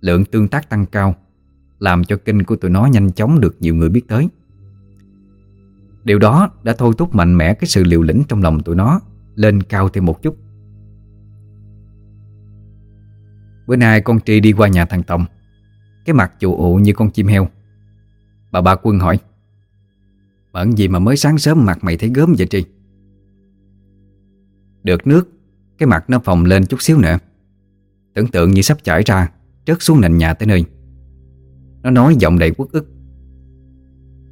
Lượng tương tác tăng cao, Làm cho kênh của tụi nó nhanh chóng được nhiều người biết tới. Điều đó đã thôi thúc mạnh mẽ cái sự liều lĩnh trong lòng tụi nó Lên cao thêm một chút. Bữa nay con Tri đi qua nhà thằng Tòng. Cái mặt chù ụ như con chim heo. Bà ba Quân hỏi, Bận gì mà mới sáng sớm mặt mày thấy gớm vậy Tri? Được nước, Cái mặt nó phồng lên chút xíu nữa. Tưởng tượng như sắp chảy ra, trớt xuống nền nhà tới nơi. Nó nói giọng đầy quốc ức.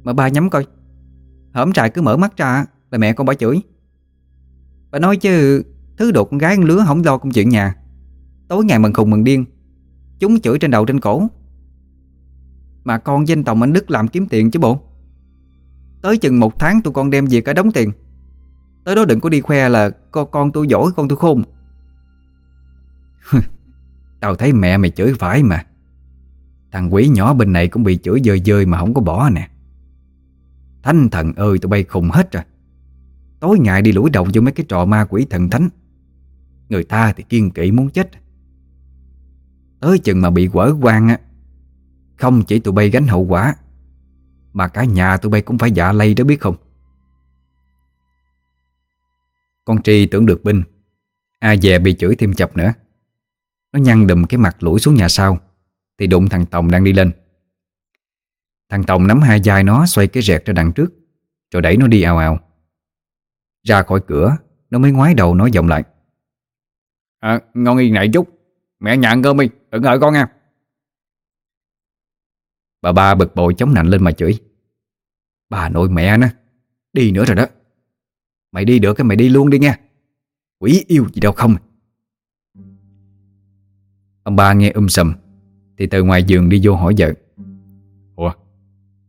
Mà ba nhắm coi. Hổm trại cứ mở mắt ra, Là mẹ con bà chửi. Bà nói chứ, Thứ đồ con gái con lứa không lo công chuyện nhà. Tối ngày mừng khùng mừng điên, Chúng chửi trên đầu trên cổ. Mà con danh Tòng anh Đức làm kiếm tiền chứ bộ. Tới chừng một tháng tụi con đem về cả đống tiền. Tới đó đừng có đi khoe là Con, con tôi giỏi con tôi khôn. [laughs] Tao thấy mẹ mày chửi phải mà. Thằng quỷ nhỏ bên này cũng bị chửi dơi dơi mà không có bỏ nè. Thánh thần ơi tụi bay khùng hết rồi. Tối ngày đi lũi đầu vô mấy cái trò ma quỷ thần thánh. Người ta thì kiên kỵ muốn chết. Tới chừng mà bị quở quan á Không chỉ tụi bay gánh hậu quả Mà cả nhà tụi bay cũng phải dạ lây đó biết không? Con Tri tưởng được binh. A dè bị chửi thêm chập nữa. Nó nhăn đùm cái mặt lũi xuống nhà sau Thì đụng thằng Tòng đang đi lên. Thằng Tòng nắm hai vai nó xoay cái rẹt ra đằng trước Rồi đẩy nó đi ào ào. Ra khỏi cửa Nó mới ngoái đầu nói giọng lại. À ngon yên nãy chút. Mẹ nhận cơm đi Đừng đợi con nha. Bà ba bực bội chống nạnh lên mà chửi. Bà nội mẹ nó Đi nữa rồi đó Mày đi được cái mày đi luôn đi nha Quỷ yêu gì đâu không. Ông ba nghe um sầm Thì từ ngoài giường đi vô hỏi vợ. Ủa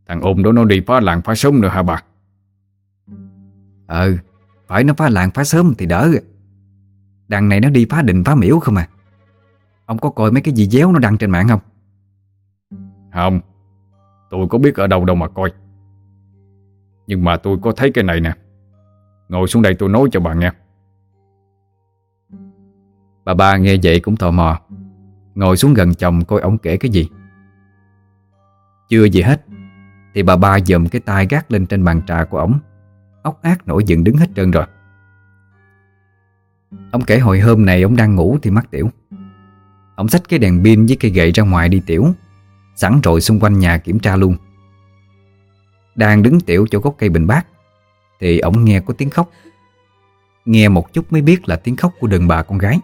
Thằng ôn đó nó đi phá làng phá sớm nữa hả bà? Ờ Phải nó phá làng phá sớm thì đỡ. Đằng này nó đi phá đình phá miễu không à. Ông có coi mấy cái gì déo nó đăng trên mạng không? Không Tôi có biết ở đâu đâu mà coi. Nhưng mà tôi có thấy cái này nè Ngồi xuống đây tôi nói cho bà nghe. Bà ba nghe vậy cũng tò mò. Ngồi xuống gần chồng coi ông kể cái gì. Chưa gì hết, Thì bà ba dòm cái tay gác lên trên bàn trà của ổng. Ốc ác nổi dựng đứng hết trơn rồi. Ông kể hồi hôm này ông đang ngủ thì mắc tiểu. Ông xách cái đèn pin với cây gậy ra ngoài đi tiểu, Sẵn rồi xung quanh nhà kiểm tra luôn. Đang đứng tiểu chỗ gốc cây bình bát thì ổng nghe có tiếng khóc. Nghe một chút mới biết là tiếng khóc của đàn bà con gái.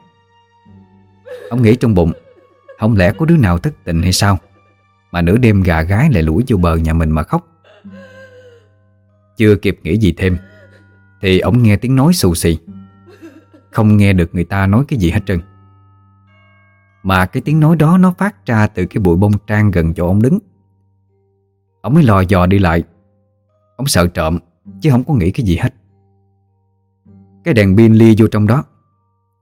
Ông nghĩ trong bụng, Không lẽ có đứa nào thất tình hay sao? Mà nửa đêm gà gái lại lủi vô bờ nhà mình mà khóc. Chưa kịp nghĩ gì thêm, Thì ổng nghe tiếng nói xù xì. Không nghe được người ta nói cái gì hết trơn. Mà cái tiếng nói đó nó phát ra từ cái bụi bông trang gần chỗ ông đứng. Ông mới lò dò đi lại. Ông sợ trộm. Chứ không có nghĩ cái gì hết. Cái đèn pin lia vô trong đó,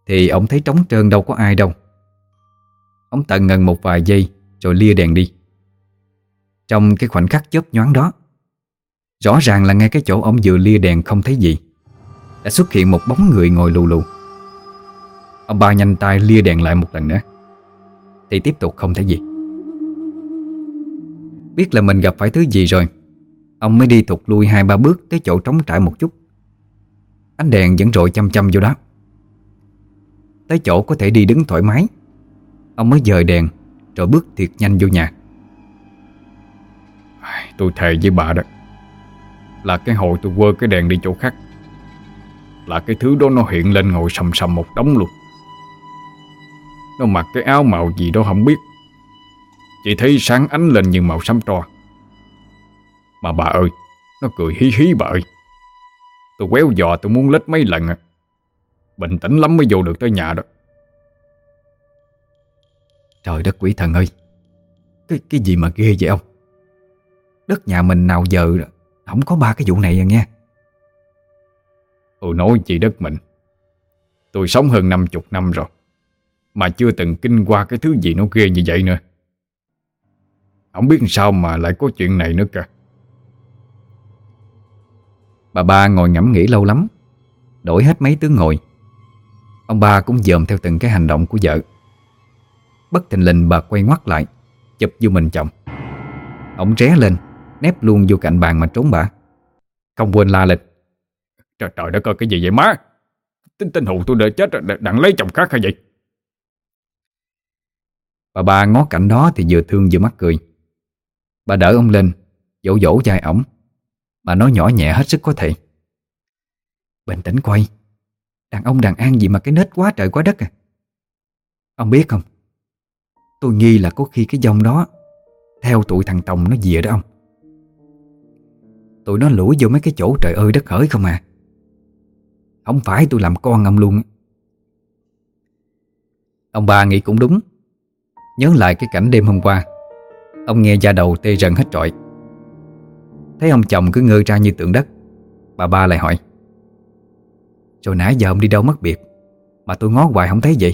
Thì ông thấy trống trơn đâu có ai đâu. Ông tận ngần một vài giây Rồi lia đèn đi. Trong cái khoảnh khắc chớp nhoáng đó, Rõ ràng là ngay cái chỗ ông vừa lia đèn không thấy gì, Đã xuất hiện một bóng người ngồi lù lù. Ông ba nhanh tay lia đèn lại một lần nữa, Thì tiếp tục không thấy gì. Biết là mình gặp phải thứ gì rồi Ông mới đi thụt lui hai ba bước Tới chỗ trống trải một chút. Ánh đèn vẫn rội chăm chăm vô đó. Tới chỗ có thể đi đứng thoải mái. Ông mới dời đèn, Rồi bước thiệt nhanh vô nhà. Tôi thề với bà đó. Là cái hồi tôi quơ cái đèn đi chỗ khác. Là cái thứ đó nó hiện lên ngồi sầm sầm một đống luôn. Nó mặc cái áo màu gì đó không biết. Chỉ thấy sáng ánh lên như màu xám tro. Mà bà ơi Nó cười hí hí bà ơi. Tôi quéo dò tôi muốn lết mấy lần à. Bình tĩnh lắm mới vô được tới nhà đó. Trời đất quỷ thần ơi Cái cái gì mà ghê vậy ông? Đất nhà mình nào giờ Không có ba cái vụ này à nghe. Tôi nói chị đất mình Tôi sống hơn 50 năm rồi Mà chưa từng kinh qua cái thứ gì nó ghê như vậy nữa. Không biết sao mà lại có chuyện này nữa kìa Bà ba ngồi ngẫm nghĩ lâu lắm. Đổi hết mấy tướng ngồi. Ông ba cũng dòm theo từng cái hành động của vợ. Bất thình lình bà quay ngoắt lại Chụp vô mình chồng. Ông ré lên Nép luôn vô cạnh bàn mà trốn bà. Không quên la lên Trời trời đất ơi cái gì vậy má? Tính tinh hụ tôi đã chết rồi Đặng lấy chồng khác hay vậy? Bà ba ngó cảnh đó thì vừa thương vừa mắc cười. Bà đỡ ông lên Dỗ dỗ vai ổng mà nói nhỏ nhẹ hết sức có thể. Bình tĩnh quay. Đàn ông đàn an gì mà cái nết quá trời quá đất à? Ông biết không? Tôi nghi là có khi cái dòng đó, Theo tụi thằng Tòng nó dìa đó ông. Tụi nó lủi vô mấy cái chỗ trời ơi đất hỡi không à. Không phải tôi làm con ông luôn Ông bà nghĩ cũng đúng. Nhớ lại cái cảnh đêm hôm qua, Ông nghe da đầu tê rần hết trọi. Thấy ông chồng cứ ngơ ra như tượng đất. Bà ba lại hỏi Rồi nãy giờ ông đi đâu mất biệt? Mà tôi ngó hoài không thấy gì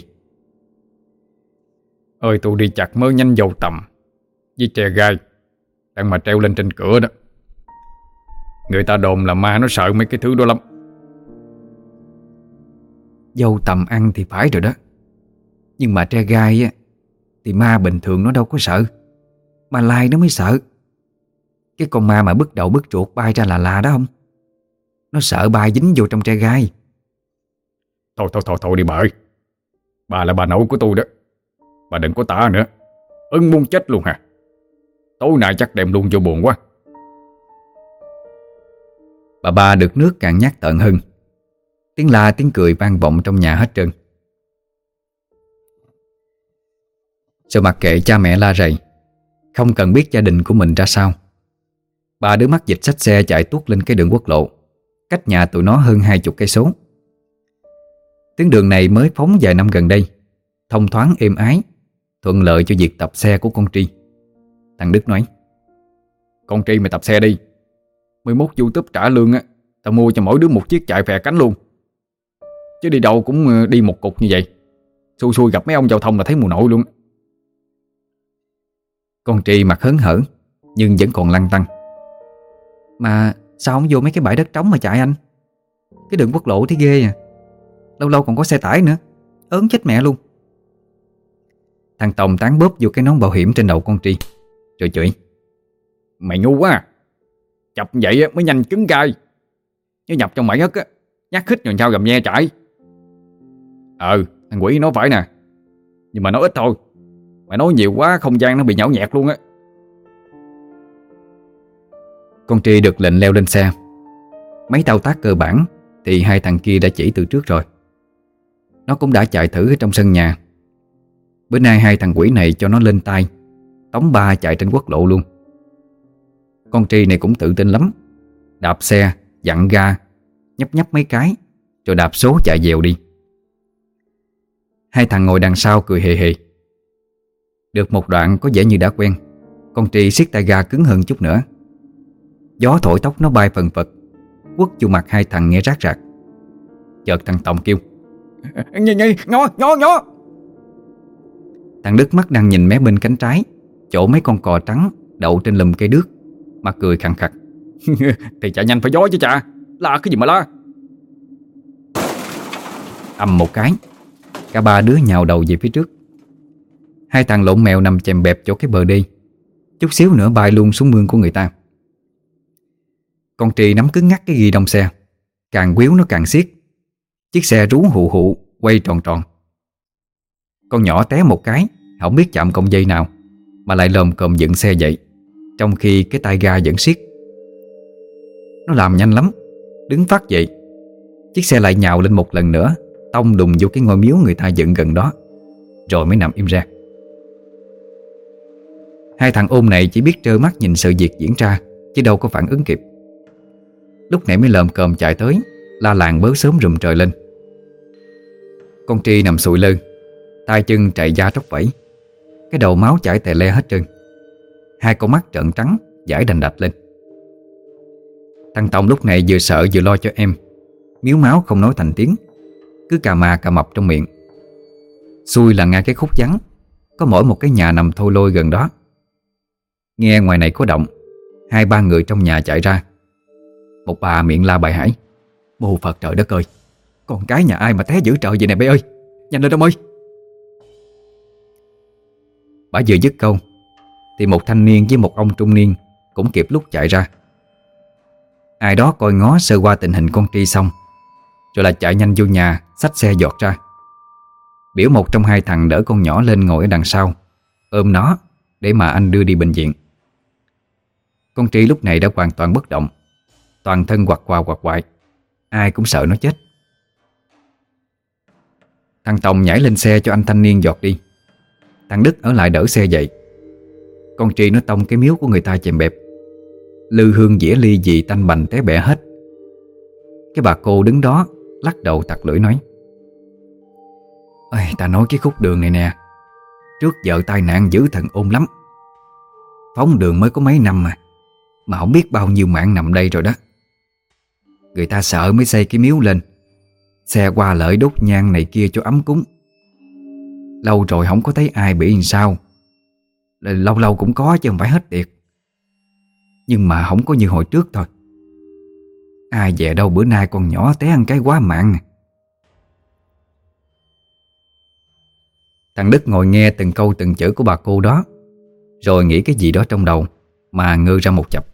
Ơi tôi đi chặt mớ nhanh dầu tầm Với tre gai Đang mà treo lên trên cửa đó. Người ta đồn là ma nó sợ mấy cái thứ đó lắm. Dâu tầm ăn thì phải rồi đó. Nhưng mà tre gai á Thì ma bình thường nó đâu có sợ. Ma lai nó mới sợ Cái con ma mà bứt đầu bứt chuột bay ra là là đó không? Nó sợ bay dính vô trong tre gai. Thôi thôi thôi thôi đi bà ơi. Bà là bà nội của tôi đó. Bà đừng có tả nữa. Ưng muốn chết luôn hả? Tối nay chắc đem luôn vô buồn quá. Bà ba được nước càng nhắc tận hơn. Tiếng la tiếng cười vang vọng trong nhà hết trơn. Rồi mặc kệ cha mẹ la rầy? Không cần biết gia đình của mình ra sao Ba đứa mắt dịch xách xe chạy tuốt lên cái đường quốc lộ. Cách nhà tụi nó hơn hai chục cây số. Tuyến đường này mới phóng vài năm gần đây. Thông thoáng êm ái, Thuận lợi cho việc tập xe của con Tri. Thằng Đức nói, Con Tri mày tập xe đi. 11 YouTube trả lương á, Tao mua cho mỗi đứa một chiếc chạy phè cánh luôn. Chứ đi đâu cũng ờ, đi một cục như vậy. Xui xui gặp mấy ông giao thông là thấy mù nổi luôn. Con Tri mặt hớn hở, Nhưng vẫn còn lăng tăng. Mà sao không vô mấy cái bãi đất trống mà chạy anh? Cái đường quốc lộ thấy ghê à Lâu lâu còn có xe tải nữa. Ớn chết mẹ luôn. Thằng Tòng tán bóp vô cái nón bảo hiểm trên đầu con Tri. Rồi chửi. Mày ngu quá à. Chập vậy mới nhanh cứng gai. Chứ nhập trong mảy hất á, nhát khích rồi sao gầm nhe trải. Ờ thằng quỷ nó phải nè. Nhưng mà nói ít thôi. Mày nói nhiều quá, không gian nó bị nhão nhẹt luôn á. Con Tri được lệnh leo lên xe. Mấy thao tác cơ bản Thì hai thằng kia đã chỉ từ trước rồi. Nó cũng đã chạy thử ở trong sân nhà. Bữa nay hai thằng quỷ này cho nó lên tay Tống ba chạy trên quốc lộ luôn. Con Tri này cũng tự tin lắm. Đạp xe, dặn ga Nhấp nhấp mấy cái Rồi đạp số chạy dèo đi. Hai thằng ngồi đằng sau cười hề hề. Được một đoạn có vẻ như đã quen. Con Tri siết tay ga cứng hơn chút nữa. Gió thổi tóc nó bay phần phật. Quất vô mặt hai thằng nghe rác rạc. Chợt thằng Tòng kêu Nhì nhì, ngó, ngó, ngó Thằng Đức mắt đang nhìn mé bên cánh trái Chỗ mấy con cò trắng đậu trên lùm cây đước Mà cười khẳng khặt [laughs] Thì chạy nhanh phải gió chứ cha La cái gì mà la. Âm một cái Cả ba đứa nhào đầu về phía trước. Hai thằng lộn mèo nằm chèm bẹp chỗ cái bờ đi Chút xíu nữa bay luôn xuống mương của người ta con trì nắm cứng ngắt cái ghi đông xe. Càng quýu nó càng xiết. Chiếc xe rú hụ hụ, Quay tròn tròn. Con nhỏ té một cái, Không biết chạm cọng dây nào, Mà lại lồm cồm dựng xe dậy, Trong khi cái tay ga vẫn siết. Nó làm nhanh lắm, Đứng phát dậy. Chiếc xe lại nhào lên một lần nữa, Tông đùng vô cái ngôi miếu người ta dựng gần đó, Rồi mới nằm im ra Hai thằng ôm này chỉ biết trơ mắt nhìn sự việc diễn ra, Chứ đâu có phản ứng kịp. Lúc nãy mới lờm cơm chạy tới, La làng bớ sớm rùm trời lên. Con Tri nằm sụi lưng tay chân chạy da tróc vẫy Cái đầu máu chảy tè le hết trơn. Hai con mắt trợn trắng, Giải đành đạch lên. Thằng tông lúc này vừa sợ vừa lo cho em, Miếu máu không nói thành tiếng, Cứ cà mà cà mập trong miệng. Xui là ngay cái khúc vắng, Có mỗi một cái nhà nằm thôi lôi gần đó. Nghe ngoài này có động, Hai ba người trong nhà chạy ra. Một bà miệng la bài hải. Mù Phật trời đất ơi, Con cái nhà ai mà té dữ trời vậy nè bé ơi. Nhanh lên ông ơi. Bà vừa dứt câu, Thì một thanh niên với một ông trung niên Cũng kịp lúc chạy ra. Ai đó coi ngó sơ qua tình hình con Tri xong, Rồi là chạy nhanh vô nhà, Xách xe giọt ra. Biểu một trong hai thằng đỡ con nhỏ lên ngồi ở đằng sau, Ôm nó Để mà anh đưa đi bệnh viện. Con Tri lúc này đã hoàn toàn bất động. Toàn thân quạt qua quạt quại. Ai cũng sợ nó chết. Thằng Tòng nhảy lên xe cho anh thanh niên giọt đi. Thằng Đức ở lại đỡ xe dậy. Con tri nó tông cái miếu của người ta chèm bẹp. Lư hương dĩa ly gì tanh bành té bẻ hết. Cái bà cô đứng đó Lắc đầu tặc lưỡi nói Ôi, Ta nói cái khúc đường này nè Trước giờ tai nạn dữ thần ôn lắm. Phóng đường mới có mấy năm mà Mà không biết bao nhiêu mạng nằm đây rồi đó. Người ta sợ mới xây cái miếu lên. Xe qua lợi đốt nhang này kia cho ấm cúng. Lâu rồi không có thấy ai bị làm sao. Lâu lâu cũng có chứ không phải hết tiệt Nhưng mà không có như hồi trước thôi. Ai về đâu bữa nay con nhỏ té ăn cái quá mạng. Thằng Đức ngồi nghe từng câu từng chữ của bà cô đó, Rồi nghĩ cái gì đó trong đầu, Mà ngư ra một chập.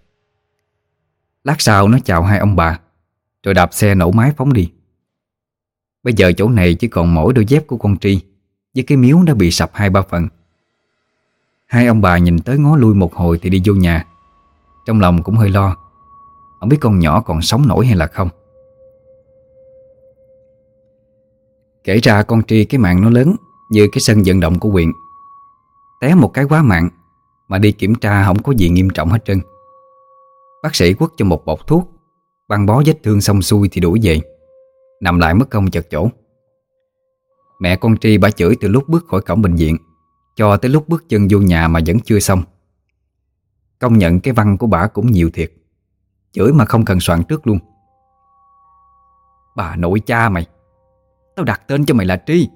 Lát sau nó chào hai ông bà. Rồi đạp xe nổ máy phóng đi. Bây giờ chỗ này chỉ còn mỗi đôi dép của con Tri Với cái miếu đã bị sập hai ba phần. Hai ông bà nhìn tới ngó lui một hồi thì đi vô nhà. Trong lòng cũng hơi lo. Không biết con nhỏ còn sống nổi hay là không. Kể ra con Tri cái mạng nó lớn Như cái sân vận động của huyện. Té một cái quá mạng Mà đi kiểm tra không có gì nghiêm trọng hết trơn. Bác sĩ quất cho một bọc thuốc Băng bó vết thương xong xuôi thì đuổi về. Nằm lại mất công chật chỗ. Mẹ con Tri bà chửi từ lúc bước khỏi cổng bệnh viện, Cho tới lúc bước chân vô nhà mà vẫn chưa xong. Công nhận cái văn của bà cũng nhiều thiệt. Chửi mà không cần soạn trước luôn. Bà nội cha mày, Tao đặt tên cho mày là Tri,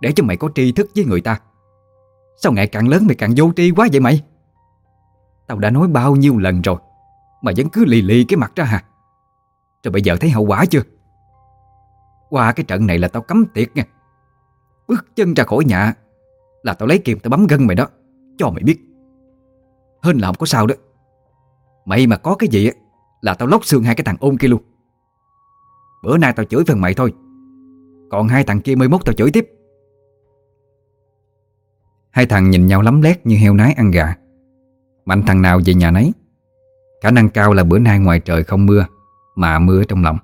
Để cho mày có tri thức với người ta. Sao ngày càng lớn mày càng vô tri quá vậy mày? Tao đã nói bao nhiêu lần rồi, Mà vẫn cứ lì lì cái mặt ra hả? Rồi bây giờ thấy hậu quả chưa? Qua cái trận này là tao cấm tiệt nha. Bước chân ra khỏi nhà Là tao lấy kiềm tao bấm gân mày đó, Cho mày biết. Hơn là không có sao đó. Mày mà có cái gì á Là tao lóc xương hai cái thằng ôn kia luôn. Bữa nay tao chửi phần mày thôi, Còn hai thằng kia mới mốt tao chửi tiếp. Hai thằng nhìn nhau lắm lét như heo nái ăn gà. Mạnh thằng nào về nhà nấy, Khả năng cao là bữa nay ngoài trời không mưa mà mưa trong lòng.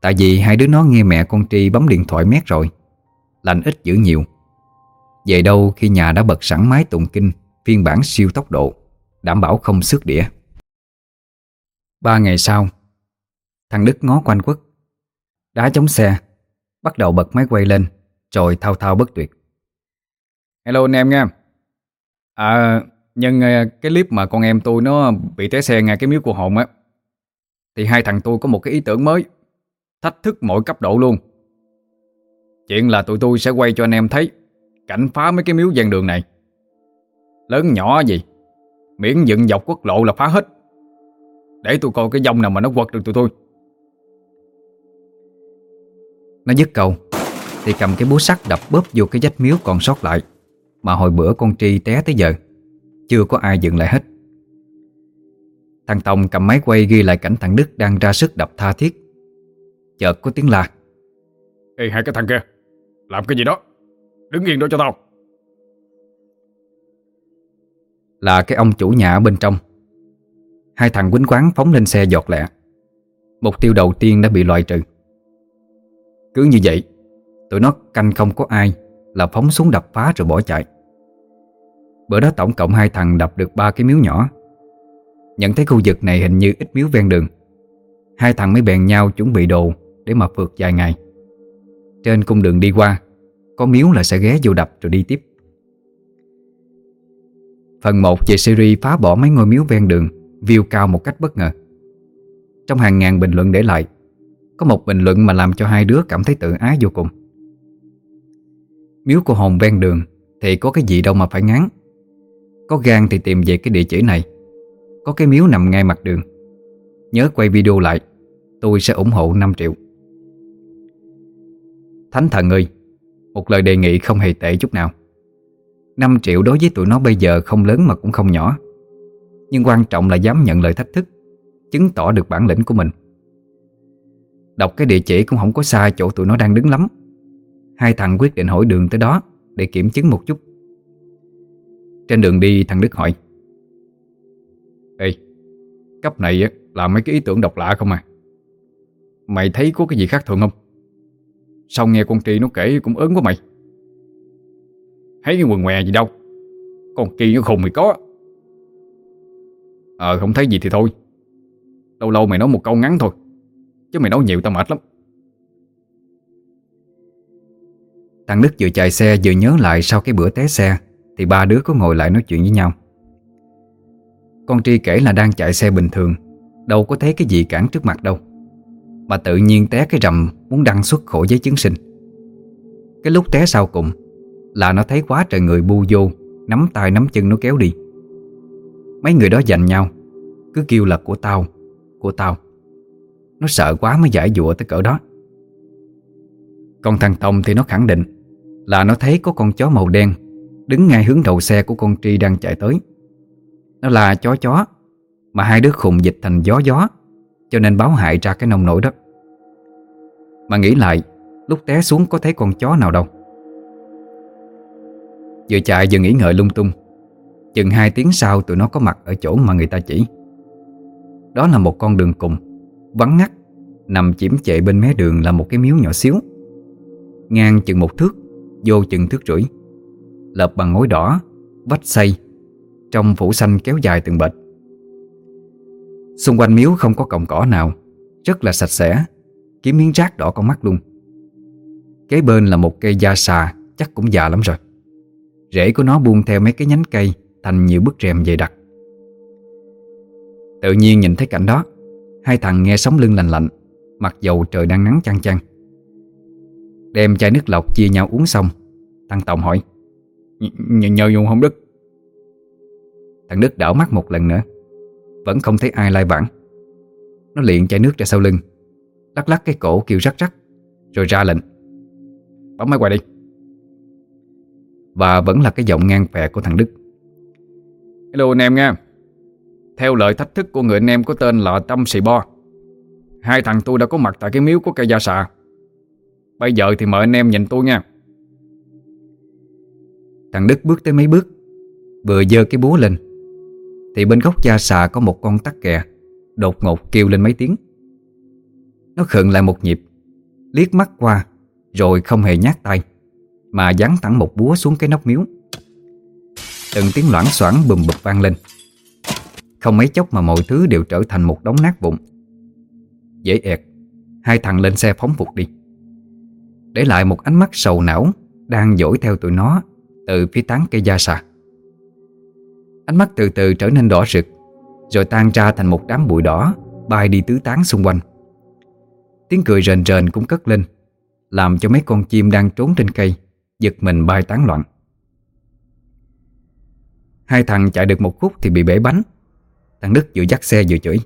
Tại vì hai đứa nó nghe mẹ con Tri bấm điện thoại mét rồi, Lành ít dữ nhiều. Về đâu khi nhà đã bật sẵn máy tụng kinh, Phiên bản siêu tốc độ, Đảm bảo không xước đĩa. Ba ngày sau, Thằng Đức ngó quanh quất. Đá chống xe, Bắt đầu bật máy quay lên, Rồi thao thao bất tuyệt. Hello anh em nha. À nhân ờ, cái clip mà con em tôi nó bị té xe ngay cái miếu của hồn á. Thì hai thằng tôi có một cái ý tưởng mới. Thách thức mọi cấp độ luôn. Chuyện là tụi tôi sẽ quay cho anh em thấy, Cảnh phá mấy cái miếu gian đường này. Lớn nhỏ gì, Miễn dựng dọc quốc lộ là phá hết. Để tôi coi cái dông nào mà nó quật được tụi tôi. Nó dứt cầu, Thì cầm cái búa sắt đập bóp vô cái vách miếu còn sót lại. Mà hồi bữa con Tri té tới giờ, Chưa có ai dừng lại hết. Thằng Tòng cầm máy quay ghi lại cảnh thằng Đức đang ra sức đập tha thiết. Chợt có tiếng la. Ê hai cái thằng kia Làm cái gì đó? Đứng yên đó cho tao. Là cái ông chủ nhà ở bên trong. Hai thằng quýnh quán phóng lên xe giọt lẹ Mục tiêu đầu tiên đã bị loại trừ. Cứ như vậy Tụi nó canh không có ai Là phóng xuống đập phá rồi bỏ chạy. Bữa đó tổng cộng hai thằng đập được ba cái miếu nhỏ Nhận thấy khu vực này hình như ít miếu ven đường. Hai thằng mới bèn nhau chuẩn bị đồ Để mà phượt vài ngày. Trên cung đường đi qua, Có miếu là sẽ ghé vô đập rồi đi tiếp. Phần 1 về series phá bỏ mấy ngôi miếu ven đường, View cao một cách bất ngờ. Trong hàng ngàn bình luận để lại, Có một bình luận mà làm cho hai đứa cảm thấy tự ái vô cùng. Miếu của hồn ven đường Thì có cái gì đâu mà phải ngán. Có gan thì tìm về cái địa chỉ này. Có cái miếu nằm ngay mặt đường. Nhớ quay video lại, Tôi sẽ ủng hộ 5 triệu. Thánh thần ơi, Một lời đề nghị không hề tệ chút nào. 5 triệu đối với tụi nó bây giờ không lớn mà cũng không nhỏ. Nhưng quan trọng là dám nhận lời thách thức, Chứng tỏ được bản lĩnh của mình. Đọc cái địa chỉ cũng không có xa chỗ tụi nó đang đứng lắm. Hai thằng quyết định hỏi đường tới đó Để kiểm chứng một chút. Trên đường đi, thằng Đức hỏi Ê Cấp này á, là mấy cái ý tưởng độc lạ không à? Mày thấy có cái gì khác thường không? Sao nghe con Tri nó kể cũng ớn quá mày. Thấy cái quần què gì đâu. Con Tri nó khùng thì có. Ờ không thấy gì thì thôi. Lâu lâu mày nói một câu ngắn thôi Chứ mày nói nhiều tao mệt lắm. Thằng Đức vừa chạy xe vừa nhớ lại sau cái bữa té xe Thì ba đứa có ngồi lại nói chuyện với nhau. Con Tri kể là đang chạy xe bình thường, Đâu có thấy cái gì cản trước mặt đâu. Mà tự nhiên té cái rầm Muốn đăng xuất khổ giấy chứng sinh. Cái lúc té sau cùng Là nó thấy quá trời người bu vô, Nắm tay nắm chân nó kéo đi. Mấy người đó giành nhau, Cứ kêu là của tao Của tao. Nó sợ quá mới giải dụa tới cỡ đó. Còn thằng Tông thì nó khẳng định Là nó thấy có con chó màu đen Đứng ngay hướng đầu xe của con Tri đang chạy tới. Nó là chó chó. Mà hai đứa khùng dịch thành gió gió, Cho nên báo hại ra cái nông nổi đó. Mà nghĩ lại, Lúc té xuống có thấy con chó nào đâu. Vừa chạy vừa nghĩ ngợi lung tung. Chừng hai tiếng sau tụi nó có mặt ở chỗ mà người ta chỉ. Đó là một con đường cùng, Vắng ngắt, Nằm chiếm chệ bên mé đường là một cái miếu nhỏ xíu. Ngang chừng một thước, Vô chừng thước rưỡi. Lợp bằng ngói đỏ, Vách xây trong phủ xanh kéo dài từng bệt. Xung quanh miếu không có cọng cỏ nào Rất là sạch sẽ Kiếm miếng rác đỏ con mắt luôn. Kế bên là một cây da xà Chắc cũng già lắm rồi. Rễ của nó buông theo mấy cái nhánh cây Thành nhiều bức rèm dày đặc. Tự nhiên nhìn thấy cảnh đó Hai thằng nghe sóng lưng lành lạnh Mặc dầu trời đang nắng chăng chăng Đem chai nước lọc chia nhau uống xong Thằng Tòng hỏi Nhờ, nhờ dùng không Đức? Thằng Đức đảo mắt một lần nữa. Vẫn không thấy ai lai vãng. Nó liền chai nước ra sau lưng. Lắc lắc cái cổ kêu rắc rắc, Rồi ra lệnh. Bấm máy quay đi. Và vẫn là cái giọng ngang phè của thằng Đức. Hello anh em nha. Theo lời thách thức của người anh em có tên là Tâm Sì Bo. Hai thằng tôi đã có mặt tại cái miếu của cây gia xà Bây giờ thì mời anh em nhìn tôi nha. Thằng Đức bước tới mấy bước, Vừa dơ cái búa lên. Thì bên góc da xà có một con tắc kè, Đột ngột kêu lên mấy tiếng. Nó khựng lại một nhịp, Liếc mắt qua, Rồi không hề nhát tay, Mà dán thẳng một búa xuống cái nóc miếu. Từng tiếng loảng xoảng bùm bụp vang lên. Không mấy chốc mà mọi thứ đều trở thành một đống nát vụn. Dễ ẹt, Hai thằng lên xe phóng vụt đi. Để lại một ánh mắt sầu não Đang dỗi theo tụi nó Từ phía tán cây da sạc Ánh mắt từ từ trở nên đỏ rực, Rồi tan ra thành một đám bụi đỏ, Bay đi tứ tán xung quanh. Tiếng cười rền rền cũng cất lên, Làm cho mấy con chim đang trốn trên cây, Giật mình bay tán loạn. Hai thằng chạy được một khúc thì bị bể bánh. Thằng Đức vừa dắt xe vừa chửi.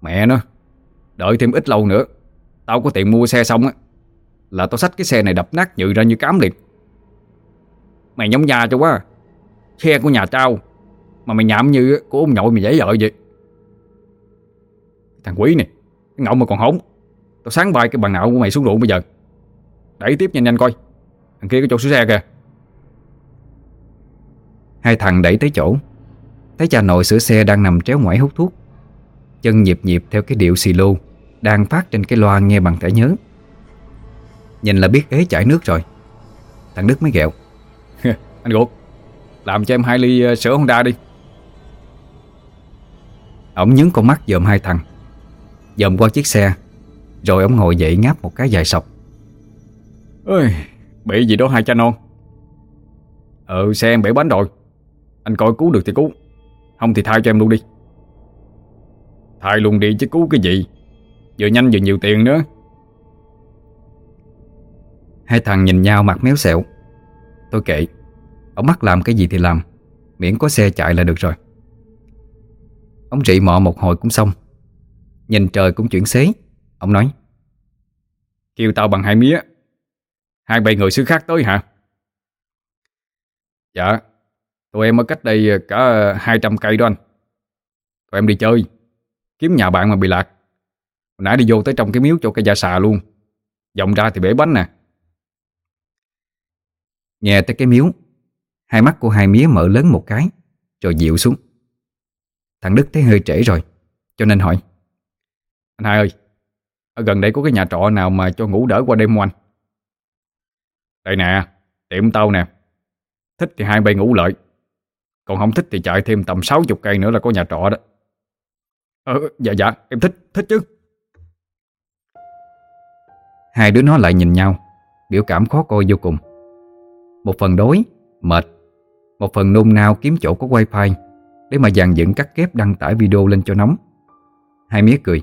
Mẹ nó, Đợi thêm ít lâu nữa, Tao có tiền mua xe xong á, Là tao xách cái xe này đập nát nhự ra như cám liền. Mày nhóng nhà cho quá à. Xe của nhà trao Mà mày nhạm như của ông nhội mày dễ vợ vậy. Thằng quý này Cái ngậu mà còn hống Tao sáng bay cái bằng nạo của mày xuống ruộng bây giờ. Đẩy tiếp nhanh nhanh coi. Thằng kia có chỗ sửa xe kìa. Hai thằng đẩy tới chỗ. Thấy cha nội sửa xe đang nằm tréo ngoải hút thuốc. Chân nhịp nhịp theo cái điệu xì lô Đang phát trên cái loa nghe bằng thẻ nhớ. Nhìn là biết ế chảy nước rồi. Thằng Đức mới ghẹo. [laughs] Anh Guột Làm cho em hai ly uh, sữa Honda đi. Ông nhướng con mắt dòm hai thằng. Dòm qua chiếc xe Rồi ông ngồi dậy ngáp một cái dài sọc. Ơi, Bị gì đó hai cha non. Ừ xe em bể bánh rồi. Anh coi cứu được thì cứu Không thì thay cho em luôn đi. Thay luôn đi chứ cứu cái gì? Vừa nhanh vừa nhiều tiền nữa. Hai thằng nhìn nhau mặt méo xẹo. Tôi kệ Ông mắc làm cái gì thì làm, Miễn có xe chạy là được rồi. Ông rị mọ một hồi cũng xong. Nhìn trời cũng chuyển xế, Ông nói, Kêu tao bằng hai mía, Hai bầy người xứ khác tới hả? Dạ Tụi em ở cách đây cả 200 cây đó anh. Tụi em đi chơi, Kiếm nhà bạn mà bị lạc. Hồi nãy đi vô tới trong cái miếu chỗ cây da xà luôn, Vòng ra thì bể bánh nè. Nghe tới cái miếu Hai mắt của hai mía mở lớn một cái Rồi dịu xuống. Thằng Đức thấy hơi trễ rồi Cho nên hỏi. Anh hai ơi Ở gần đây có cái nhà trọ nào mà cho ngủ đỡ qua đêm không anh? Đây nè Tiệm tao nè. Thích thì hai bay ngủ lợi. Còn không thích thì chạy thêm tầm 60 cây nữa là có nhà trọ đó. Ờ dạ dạ em thích thích chứ. Hai đứa nó lại nhìn nhau Biểu cảm khó coi vô cùng. Một phần đối, mệt một phần nôn nao kiếm chỗ có wifi Để mà dàn dựng cắt kép đăng tải video lên cho nóng. Hai mía cười.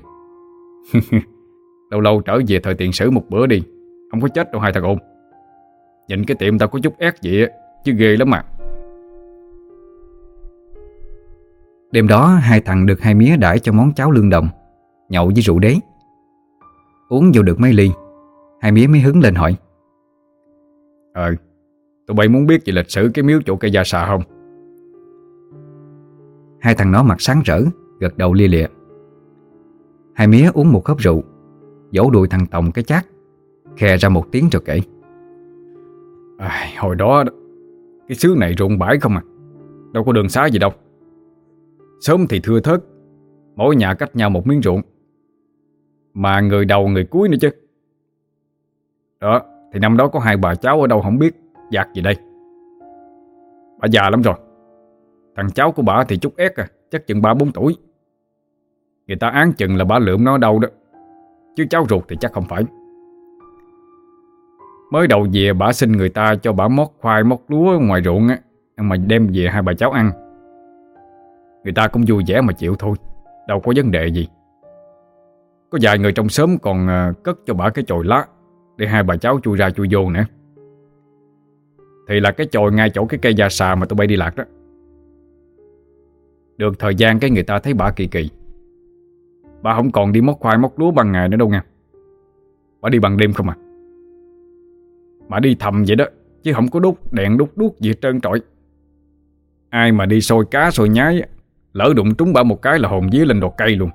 cười [laughs] Lâu lâu trở về thời tiền sử một bữa đi, Không có chết đâu hai thằng ôn. Nhìn cái tiệm tao có chút ép vậy Chứ ghê lắm mà Đêm đó, hai thằng được hai mía đãi cho món cháo lương đồng, Nhậu với rượu đế. Uống vô được mấy ly, Hai mía mới hứng lên hỏi. Ờ Tụi bay muốn biết về lịch sử cái miếu chỗ cây gia xà không? Hai thằng nó mặt sáng rỡ Gật đầu lia lịa. Hai mía uống một hớp rượu Vỗ đùi thằng Tòng cái chát Khe ra một tiếng rồi kể. À, Hồi đó Cái xứ này ruộng bãi không à Đâu có đường xá gì đâu. Sớm thì thưa thớt Mỗi nhà cách nhau một miếng ruộng Mà người đầu người cuối nữa chứ. Đó Thì năm đó có hai bà cháu ở đâu không biết Giặc gì đây? Bà già lắm rồi. Thằng cháu của bà thì chút ép à Chắc chừng ba bốn tuổi. Người ta án chừng là bà lượm nó đâu đó. Chứ cháu ruột thì chắc không phải. Mới đầu về bà xin người ta cho bà mót khoai, mót lúa ngoài ruộng á Mà đem về hai bà cháu ăn. Người ta cũng vui vẻ mà chịu thôi, Đâu có vấn đề gì. Có vài người trong xóm còn à, cất cho bà cái chồi lá Để hai bà cháu chui ra chui vô nữa. Thì là cái chồi ngay chỗ cái cây da xà mà tụi bay đi lạc đó. Được thời gian cái người ta thấy bà kỳ kỳ. Bà không còn đi móc khoai móc lúa bằng ngày nữa đâu nha. Bà đi bằng đêm không à. Bà đi thầm vậy đó, Chứ không có đốt đèn đốt đuốc gì trơn trọi. Ai mà đi sôi cá sôi nhái, Lỡ đụng trúng bà một cái là hồn dí lên đột cây luôn.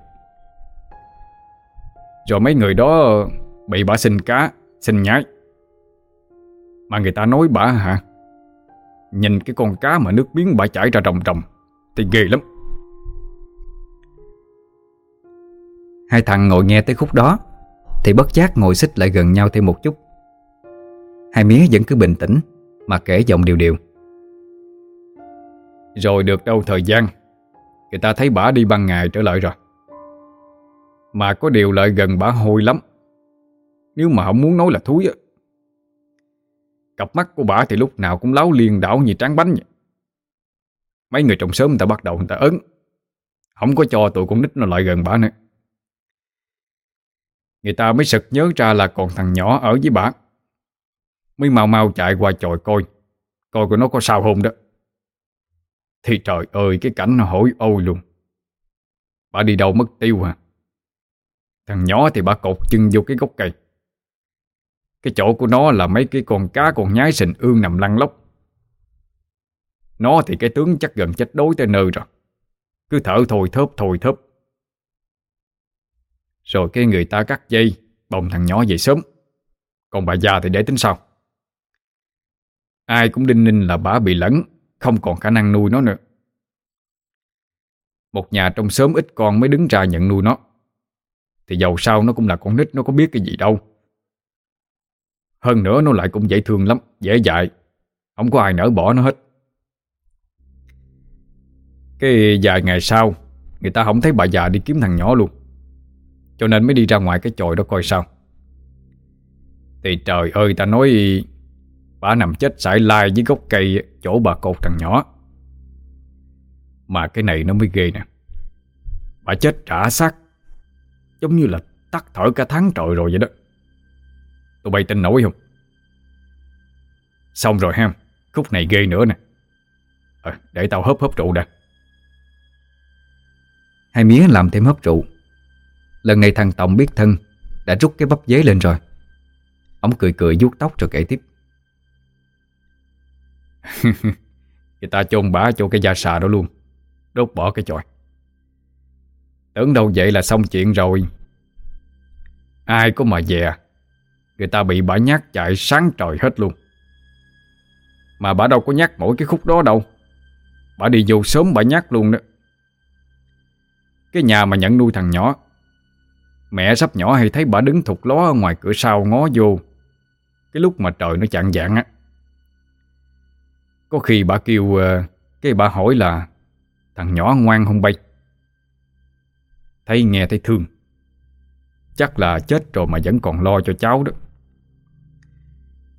Rồi mấy người đó Bị bà xin cá, Xin nhái. Mà người ta nói bà hả? Nhìn cái con cá mà nước biến bà chảy ra rồng rồng Thì ghê lắm. Hai thằng ngồi nghe tới khúc đó, Thì bất giác ngồi xích lại gần nhau thêm một chút. Hai mía vẫn cứ bình tĩnh, Mà kể giọng điều điều Rồi được đâu thời gian, Người ta thấy bà đi ban ngày trở lại rồi. Mà có điều lại gần bà hôi lắm. Nếu mà không muốn nói là thúi á Cặp mắt của bà thì lúc nào cũng láo liên đảo như tráng bánh vậy. Mấy người trong xóm người ta bắt đầu, người ta ấn Không có cho tụi con nít nó lại gần bà nữa. Người ta mới sực nhớ ra là còn thằng nhỏ ở với bà. Mới mau mau chạy qua chòi coi. Coi của nó có sao không đó. Thì trời ơi, cái cảnh nó hối ôi luôn. Bà đi đâu mất tiêu hả? Thằng nhỏ thì bà cột chân vô cái gốc cây. Cái chỗ của nó là mấy cái con cá con nhái sình ương nằm lăn lóc. Nó thì cái tướng chắc gần chết đối tới nơi rồi. Cứ thở thôi thớp thôi thớp. Rồi cái người ta cắt dây, Bồng thằng nhỏ về sớm. Còn bà già thì để tính sau. Ai cũng đinh ninh là bà bị lẫn, Không còn khả năng nuôi nó nữa. Một nhà trong sớm ít con mới đứng ra nhận nuôi nó. Thì dầu sao nó cũng là con nít, Nó có biết cái gì đâu. Hơn nữa nó lại cũng dễ thương lắm, Dễ dại. Không có ai nỡ bỏ nó hết. Cái vài ngày sau, Người ta không thấy bà già đi kiếm thằng nhỏ luôn. Cho nên mới đi ra ngoài cái chòi đó coi sao. Thì trời ơi, ta nói Bà nằm chết sải lai dưới gốc cây Chỗ bà cột thằng nhỏ. Mà cái này nó mới ghê nè. Bà chết trả xác, Giống như là tắt thở cả tháng trời rồi vậy đó. Tụi bay tin nổi không? Xong rồi ha Khúc này ghê nữa nè. À, Để tao hớp hớp rượu đã. Hai mía làm thêm hớp rượu. Lần này thằng Tổng biết thân Đã rút cái bắp giấy lên rồi. Ông cười cười vuốt tóc rồi kể tiếp. [laughs] Người ta chôn bả chỗ cái da xà đó luôn. Đốt bỏ cái chòi Tưởng đâu vậy là xong chuyện rồi. Ai có mà về Người ta bị bả nhát chạy sáng trời hết luôn. Mà bả đâu có nhát mỗi cái khúc đó đâu. Bả đi vô sớm bả nhát luôn đó. Cái nhà mà nhận nuôi thằng nhỏ, Mẹ sắp nhỏ hay thấy bà đứng thục ló ở ngoài cửa sau ngó vô. Cái lúc mà trời nó chạng dạng á, Có khi bà kêu ờ, Cái bà hỏi là, Thằng nhỏ ngoan không bay? Thấy nghe thấy thương. Chắc là chết rồi mà vẫn còn lo cho cháu đó.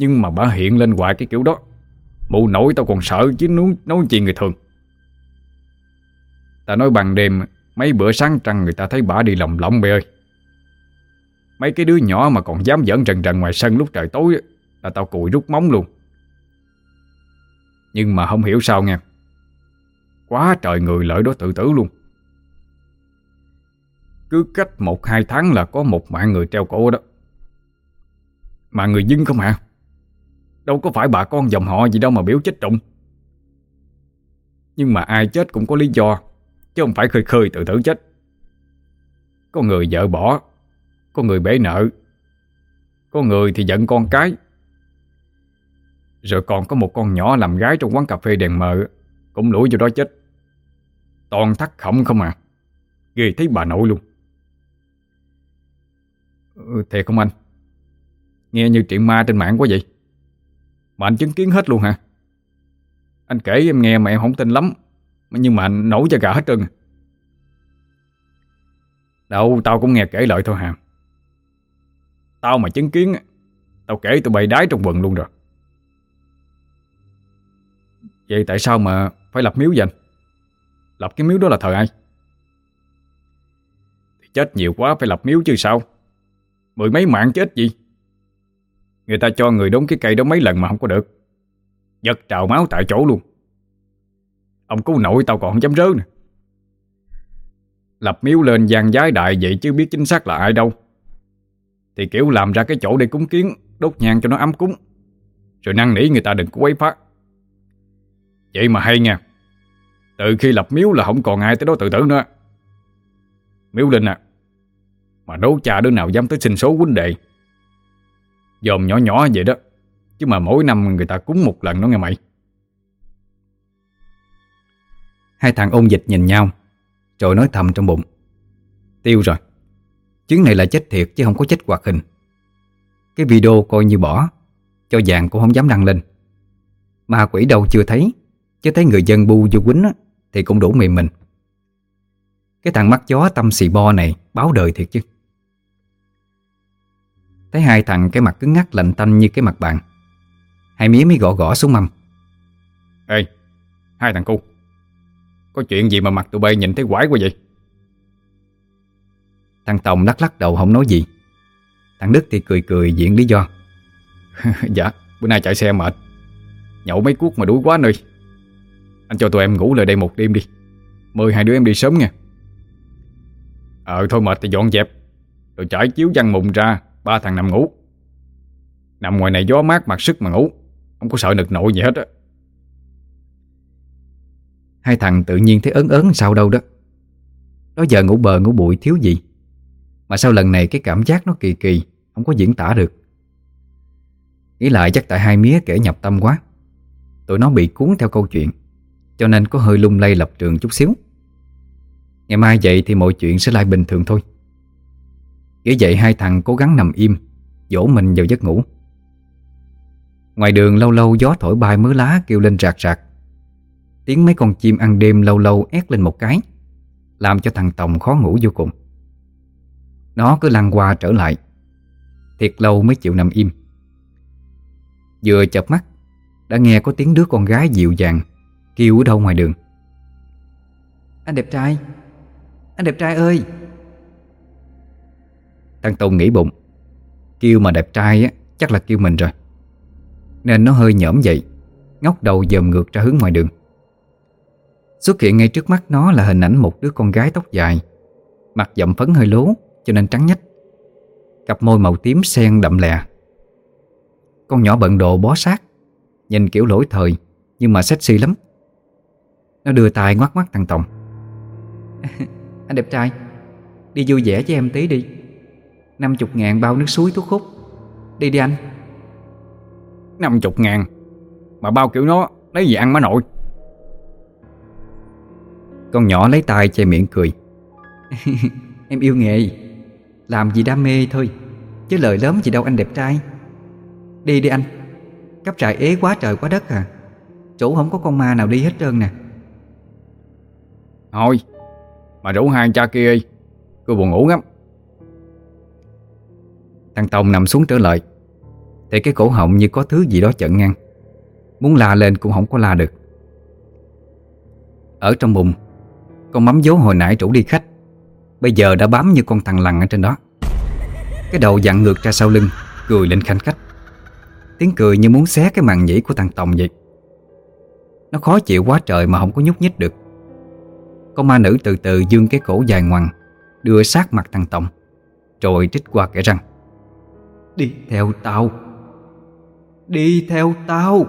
Nhưng mà bà hiện lên hoài cái kiểu đó. Mụ nổi tao còn sợ chứ nói, nói chuyện người thường. Ta nói bằng đêm Mấy bữa sáng trăng người ta thấy bà đi lòng lộng bê ơi. Mấy cái đứa nhỏ mà còn dám dẫn rần rần ngoài sân lúc trời tối Là tao cùi rút móng luôn. Nhưng mà không hiểu sao nha Quá trời người lợi đó tự tử luôn. Cứ cách một hai tháng là có một mạng người treo cổ đó. Mà người dưng không hả? Đâu có phải bà con dòng họ gì đâu mà biểu chết trụng Nhưng mà ai chết cũng có lý do Chứ không phải khơi khơi tự tử chết. Có người vợ bỏ Có người bể nợ Có người thì giận con cái. Rồi còn có một con nhỏ làm gái trong quán cà phê đèn mờ Cũng lũi vô đó chết. Toàn thắt khổng không à. Ghê thấy bà nội luôn. Ừ, Thiệt không anh? Nghe như chuyện ma trên mạng quá vậy. Mà anh chứng kiến hết luôn hả? Anh kể em nghe mà em không tin lắm. Nhưng mà anh nổi cho gà hết trơn à. Đâu, tao cũng nghe kể lại thôi hả Tao mà chứng kiến Tao kể tụi bay đái trong quần luôn rồi. Vậy tại sao mà phải lập miếu dành Lập cái miếu đó là thờ ai? Thì Chết nhiều quá phải lập miếu chứ sao? Mười mấy mạng chết gì? Người ta cho người đốn cái cây đó mấy lần mà không có được. Giật trào máu tại chỗ luôn. Ông cứu nội tao còn không dám rớ nè Lập miếu lên gian giái đại vậy chứ biết chính xác là ai đâu. Thì kiểu làm ra cái chỗ để cúng kiến, Đốt nhang cho nó ấm cúng. Rồi năn nỉ người ta đừng có quấy phá. Vậy mà hay nha. Từ khi lập miếu là không còn ai tới đó tự tử nữa. Miếu linh à Mà đố cha đứa nào dám tới sinh số huynh đệ? Dòm nhỏ nhỏ vậy đó. Chứ mà mỗi năm người ta cúng một lần đó nghe mày. Hai thằng ôn dịch nhìn nhau, Rồi nói thầm trong bụng. Tiêu rồi Chuyến này là chết thiệt chứ không có chết hoạt hình. Cái video coi như bỏ, Cho dạng cũng không dám đăng lên. Ma quỷ đâu chưa thấy, Chứ thấy người dân bu vô quýnh thì cũng đủ mềm mình. Cái thằng mắt chó tâm xì bo này Báo đời thiệt chứ. Thấy hai thằng cái mặt cứng ngắc lạnh tanh như cái mặt bạn. Hai mía mới gõ gõ xuống mâm. Ê Hai thằng cu Có chuyện gì mà mặt tụi bay nhìn thấy quái quá vậy? Thằng Tòng lắc lắc đầu không nói gì. Thằng Đức thì cười cười diễn lý do. [laughs] Dạ Bữa nay chạy xe mệt. Nhậu mấy cuốc mà đuối quá nơi. Anh cho tụi em ngủ lại đây một đêm đi. Mời hai đứa em đi sớm nha. Ờ thôi mệt thì dọn dẹp. Rồi trải chiếu văn mùng ra Ba thằng nằm ngủ. Nằm ngoài này gió mát mặc sức mà ngủ. Không có sợ nực nội gì hết á. Hai thằng tự nhiên thấy ớn ớn sao đâu đó. Đó giờ ngủ bờ ngủ bụi thiếu gì. Mà sao lần này cái cảm giác nó kỳ kỳ, Không có diễn tả được. Nghĩ lại chắc tại hai mía kể nhập tâm quá. Tụi nó bị cuốn theo câu chuyện, cho nên có hơi lung lay lập trường chút xíu. Ngày mai vậy thì mọi chuyện sẽ lại bình thường thôi. Nghĩ vậy hai thằng cố gắng nằm im, Dỗ mình vào giấc ngủ. Ngoài đường lâu lâu gió thổi bay mớ lá kêu lên rạc rạc. Tiếng mấy con chim ăn đêm lâu lâu ép lên một cái, Làm cho thằng Tòng khó ngủ vô cùng. Nó cứ lăn qua trở lại, Thiệt lâu mới chịu nằm im. Vừa chập mắt, Đã nghe có tiếng đứa con gái dịu dàng, Kêu ở đâu ngoài đường. Anh đẹp trai, Anh đẹp trai ơi! Thằng Tùng nghĩ bụng. Kêu mà đẹp trai á, Chắc là kêu mình rồi. Nên nó hơi nhõm dậy, Ngóc đầu dòm ngược ra hướng ngoài đường. Xuất hiện ngay trước mắt nó là hình ảnh một đứa con gái tóc dài, Mặt dậm phấn hơi lố, Cho nên trắng nhách. Cặp môi màu tím sen đậm lè. Con nhỏ bận đồ bó sát, Nhìn kiểu lỗi thời, Nhưng mà sexy lắm. Nó đưa tay ngoắt ngoắt thằng Tòng. [laughs] Anh đẹp trai, Đi vui vẻ với em tí đi. 50 ngàn bao nước suối thuốc hút. Đi đi anh. 50 ngàn? Mà bao kiểu nó lấy gì ăn má nội? Con nhỏ lấy tay che miệng cười. cười [laughs] Em yêu nghề. Làm gì đam mê thôi. Chứ lời lớn gì đâu anh đẹp trai. Đi đi anh. Cấp trại ế quá trời quá đất à. Chủ không có con ma nào đi hết trơn nè. Thôi Mà rủ hai cha kia đi. Buồn ngủ lắm Thằng Tông nằm xuống trở lại. Thì cái cổ họng như có thứ gì đó chận ngang. Muốn la lên cũng không có la được. Ở trong bụng, Con mắm dấu hồi nãy rủ đi khách. Bây giờ đã bám như con thằng lằn ở trên đó. Cái đầu dặn ngược ra sau lưng, Cười lên khanh khách. Tiếng cười như muốn xé cái màn nhĩ của thằng Tòng vậy. Nó khó chịu quá trời mà không có nhúc nhích được. Con ma nữ từ từ dương cái cổ dài ngoằng, Đưa sát mặt thằng Tòng, Rồi trích qua kẻ răng. Đi theo tao. Đi theo tao.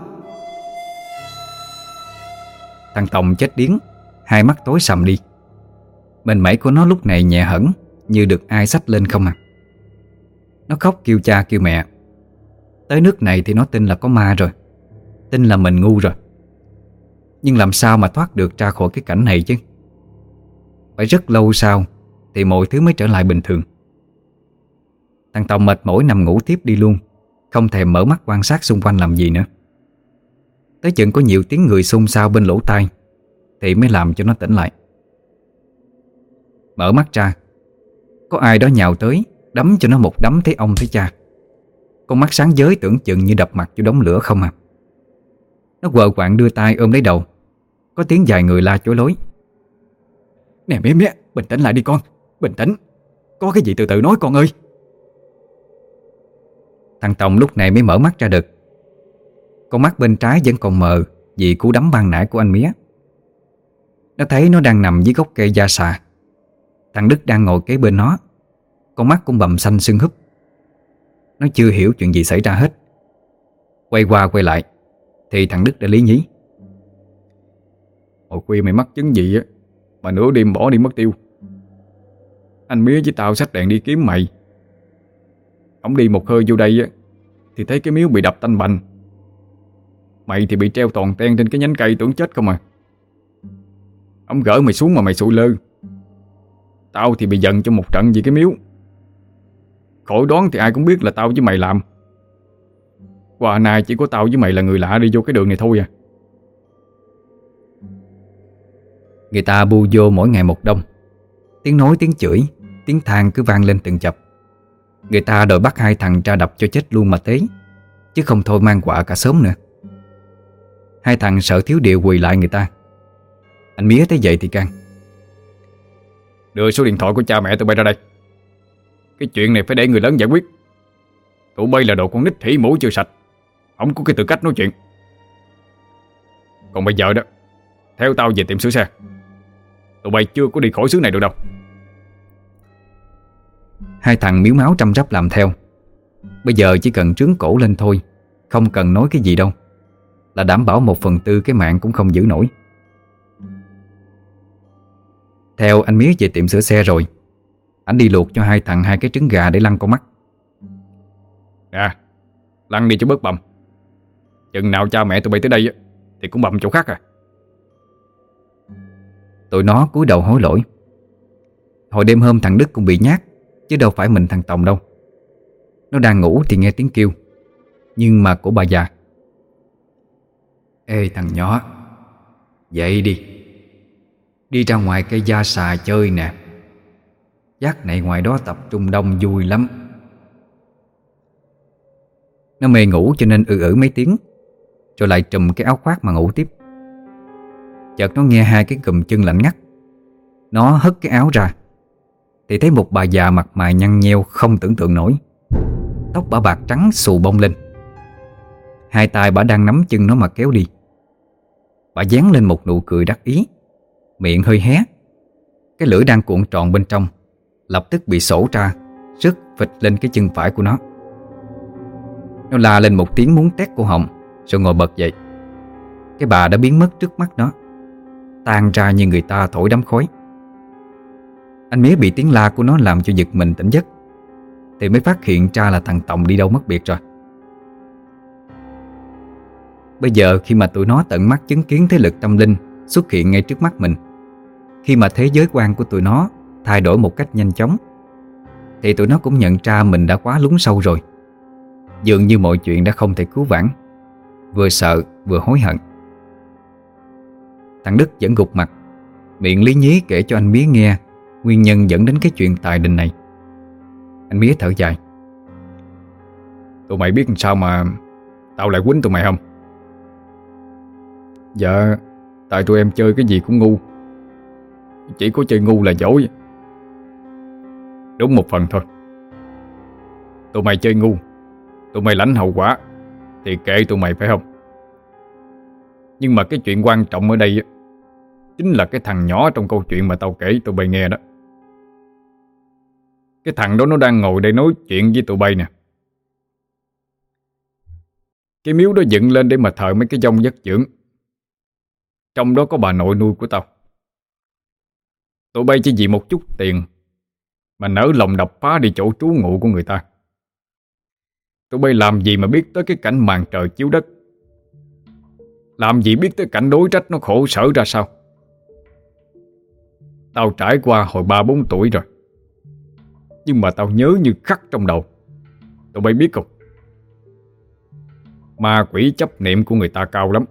Thằng Tòng chết điếng, Hai mắt tối sầm đi. Mình mẩy của nó lúc này nhẹ hẳn, Như được ai sách lên không à. Nó khóc kêu cha kêu mẹ. Tới nước này thì nó tin là có ma rồi, Tin là mình ngu rồi. Nhưng làm sao mà thoát được ra khỏi cái cảnh này chứ? Phải rất lâu sau Thì mọi thứ mới trở lại bình thường. Thằng Tòng mệt mỏi nằm ngủ tiếp đi luôn. Không thèm mở mắt quan sát xung quanh làm gì nữa. Tới chừng có nhiều tiếng người xung xao bên lỗ tai, Thì mới làm cho nó tỉnh lại. Mở mắt ra, Có ai đó nhào tới, Đấm cho nó một đấm thấy ông thấy cha. Con mắt sáng giới tưởng chừng như đập mặt cho đống lửa không à. Nó quờ quạng đưa tay ôm lấy đầu. Có tiếng dài người la chối lối. Nè mía mía Bình tĩnh lại đi con, Bình tĩnh. Có cái gì từ từ nói con ơi. Thằng Tòng lúc này mới mở mắt ra được. Con mắt bên trái vẫn còn mờ Vì cú đấm ban nãy của anh Mía. Nó thấy nó đang nằm dưới gốc cây da xà. Thằng Đức đang ngồi kế bên nó. Con mắt cũng bầm xanh sưng húp. Nó chưa hiểu chuyện gì xảy ra hết. Quay qua quay lại, Thì thằng Đức đã lý nhí. Hồi khuya mày mắc chứng gì á, Mà nửa đêm bỏ đi mất tiêu. Anh Mía với tao xách đèn đi kiếm mày. Ông đi một hơi vô đây á, Thì thấy cái miếu bị đập tanh bành. Mày thì bị treo toàn ten trên cái nhánh cây tưởng chết không à. Ông gỡ mày xuống mà mày sụi lơ. Tao thì bị giận cho một trận vì cái miếu. Khỏi đoán thì ai cũng biết là tao với mày làm. Qua nay chỉ có tao với mày là người lạ đi vô cái đường này thôi à. Người ta bu vô mỗi ngày một đông. Tiếng nói, tiếng chửi, Tiếng than cứ vang lên từng chập. Người ta đòi bắt hai thằng ra đập cho chết luôn mà tế, Chứ không thôi mang quả cả sớm nữa. Hai thằng sợ thiếu điều quỳ lại người ta. Anh Mía thấy vậy thì can. Đưa số điện thoại của cha mẹ tụi bay ra đây. Cái chuyện này phải để người lớn giải quyết. Tụi bay là đồ con nít thỉ mũi chưa sạch. Không có cái tư cách nói chuyện. Còn bây giờ đó, Theo tao về tiệm sửa xe. Tụi bay chưa có đi khỏi xứ này được đâu. Hai thằng miếu máu trăm rắp làm theo. Bây giờ chỉ cần trướng cổ lên thôi Không cần nói cái gì đâu. Là đảm bảo một phần tư cái mạng cũng không giữ nổi. Theo anh Mía về tiệm sửa xe rồi Anh đi luộc cho hai thằng hai cái trứng gà để lăn con mắt. À Lăn đi cho bớt bầm. Chừng nào cha mẹ tụi bay tới đây Thì cũng bầm chỗ khác à. Tụi nó cúi đầu hối lỗi. Hồi đêm hôm thằng Đức cũng bị nhát Chứ đâu phải mình thằng Tòng đâu. Nó đang ngủ thì nghe tiếng kêu, Nhưng mà của bà già. Ê, thằng nhỏ, Dậy đi. Đi ra ngoài cây da xà chơi nè. Giác này ngoài đó tập trung đông vui lắm. Nó mê ngủ cho nên ư ử mấy tiếng, Rồi lại trùm cái áo khoác mà ngủ tiếp. Chợt nó nghe hai cái cùm chân lạnh ngắt. Nó hất cái áo ra thì thấy một bà già mặt mày nhăn nheo không tưởng tượng nổi. Tóc bà bạc trắng xù bông lên. Hai tay bà đang nắm chân nó mà kéo đi. Bà dán lên một nụ cười đắc ý. Miệng hơi hé. Cái lưỡi đang cuộn tròn bên trong, Lập tức bị sổ ra, Rứt phịch lên cái chân phải của nó. Nó la lên một tiếng muốn tét cổ họng, Rồi ngồi bật dậy. Cái bà đã biến mất trước mắt nó, Tan ra như người ta thổi đám khói. Anh mía bị tiếng la của nó làm cho giật mình tỉnh giấc. Thì mới phát hiện ra là thằng Tòng đi đâu mất biệt rồi. Bây giờ khi mà tụi nó tận mắt chứng kiến thế lực tâm linh xuất hiện ngay trước mắt mình, Khi mà thế giới quan của tụi nó thay đổi một cách nhanh chóng, Thì tụi nó cũng nhận ra mình đã quá lún sâu rồi. Dường như mọi chuyện đã không thể cứu vãn, Vừa sợ vừa hối hận. Thằng Đức vẫn gục mặt, Miệng lý nhí kể cho anh Mía nghe Nguyên nhân dẫn đến cái chuyện tài đình này. Anh Mía thở dài. Tụi mày biết sao mà Tao lại quýnh tụi mày không? Dạ Tại tụi em chơi cái gì cũng ngu. Chỉ có chơi ngu là dối. Đúng một phần thôi. Tụi mày chơi ngu, Tụi mày lãnh hậu quả Thì kệ tụi mày phải không? Nhưng mà cái chuyện quan trọng ở đây Chính là cái thằng nhỏ trong câu chuyện mà tao kể tụi mày nghe đó. Cái thằng đó nó đang ngồi đây nói chuyện với tụi bay nè. Cái miếu đó dựng lên để mà thờ mấy cái dông giấc dưỡng Trong đó có bà nội nuôi của tao. Tụi bay chỉ vì một chút tiền Mà nở lòng đập phá đi chỗ trú ngụ của người ta. Tụi bay làm gì mà biết tới cái cảnh màn trời chiếu đất? Làm gì biết tới cảnh đối trách nó khổ sở ra sao? Tao trải qua hồi 3-4 tuổi rồi. Nhưng mà tao nhớ như khắc trong đầu. Tụi bay biết không? Ma quỷ chấp niệm của người ta cao lắm.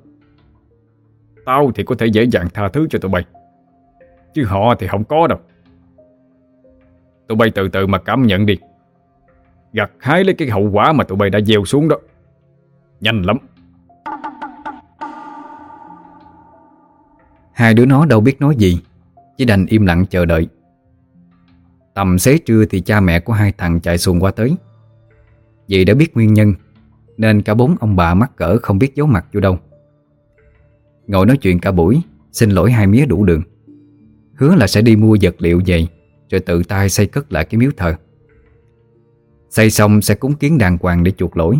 Tao thì có thể dễ dàng tha thứ cho tụi bay. Chứ họ thì không có đâu. Tụi bay từ từ mà cảm nhận đi. Gặt hái lấy cái hậu quả mà tụi bay đã gieo xuống đó. Nhanh lắm. Hai đứa nó đâu biết nói gì. Chỉ đành im lặng chờ đợi. Tầm xế trưa thì cha mẹ của hai thằng chạy xuồng qua tới. Vì đã biết nguyên nhân, Nên cả bốn ông bà mắc cỡ không biết giấu mặt vô đâu. Ngồi nói chuyện cả buổi, Xin lỗi hai mía đủ đường. Hứa là sẽ đi mua vật liệu về, Rồi tự tay xây cất lại cái miếu thờ. Xây xong sẽ cúng kiến đàng hoàng để chuộc lỗi.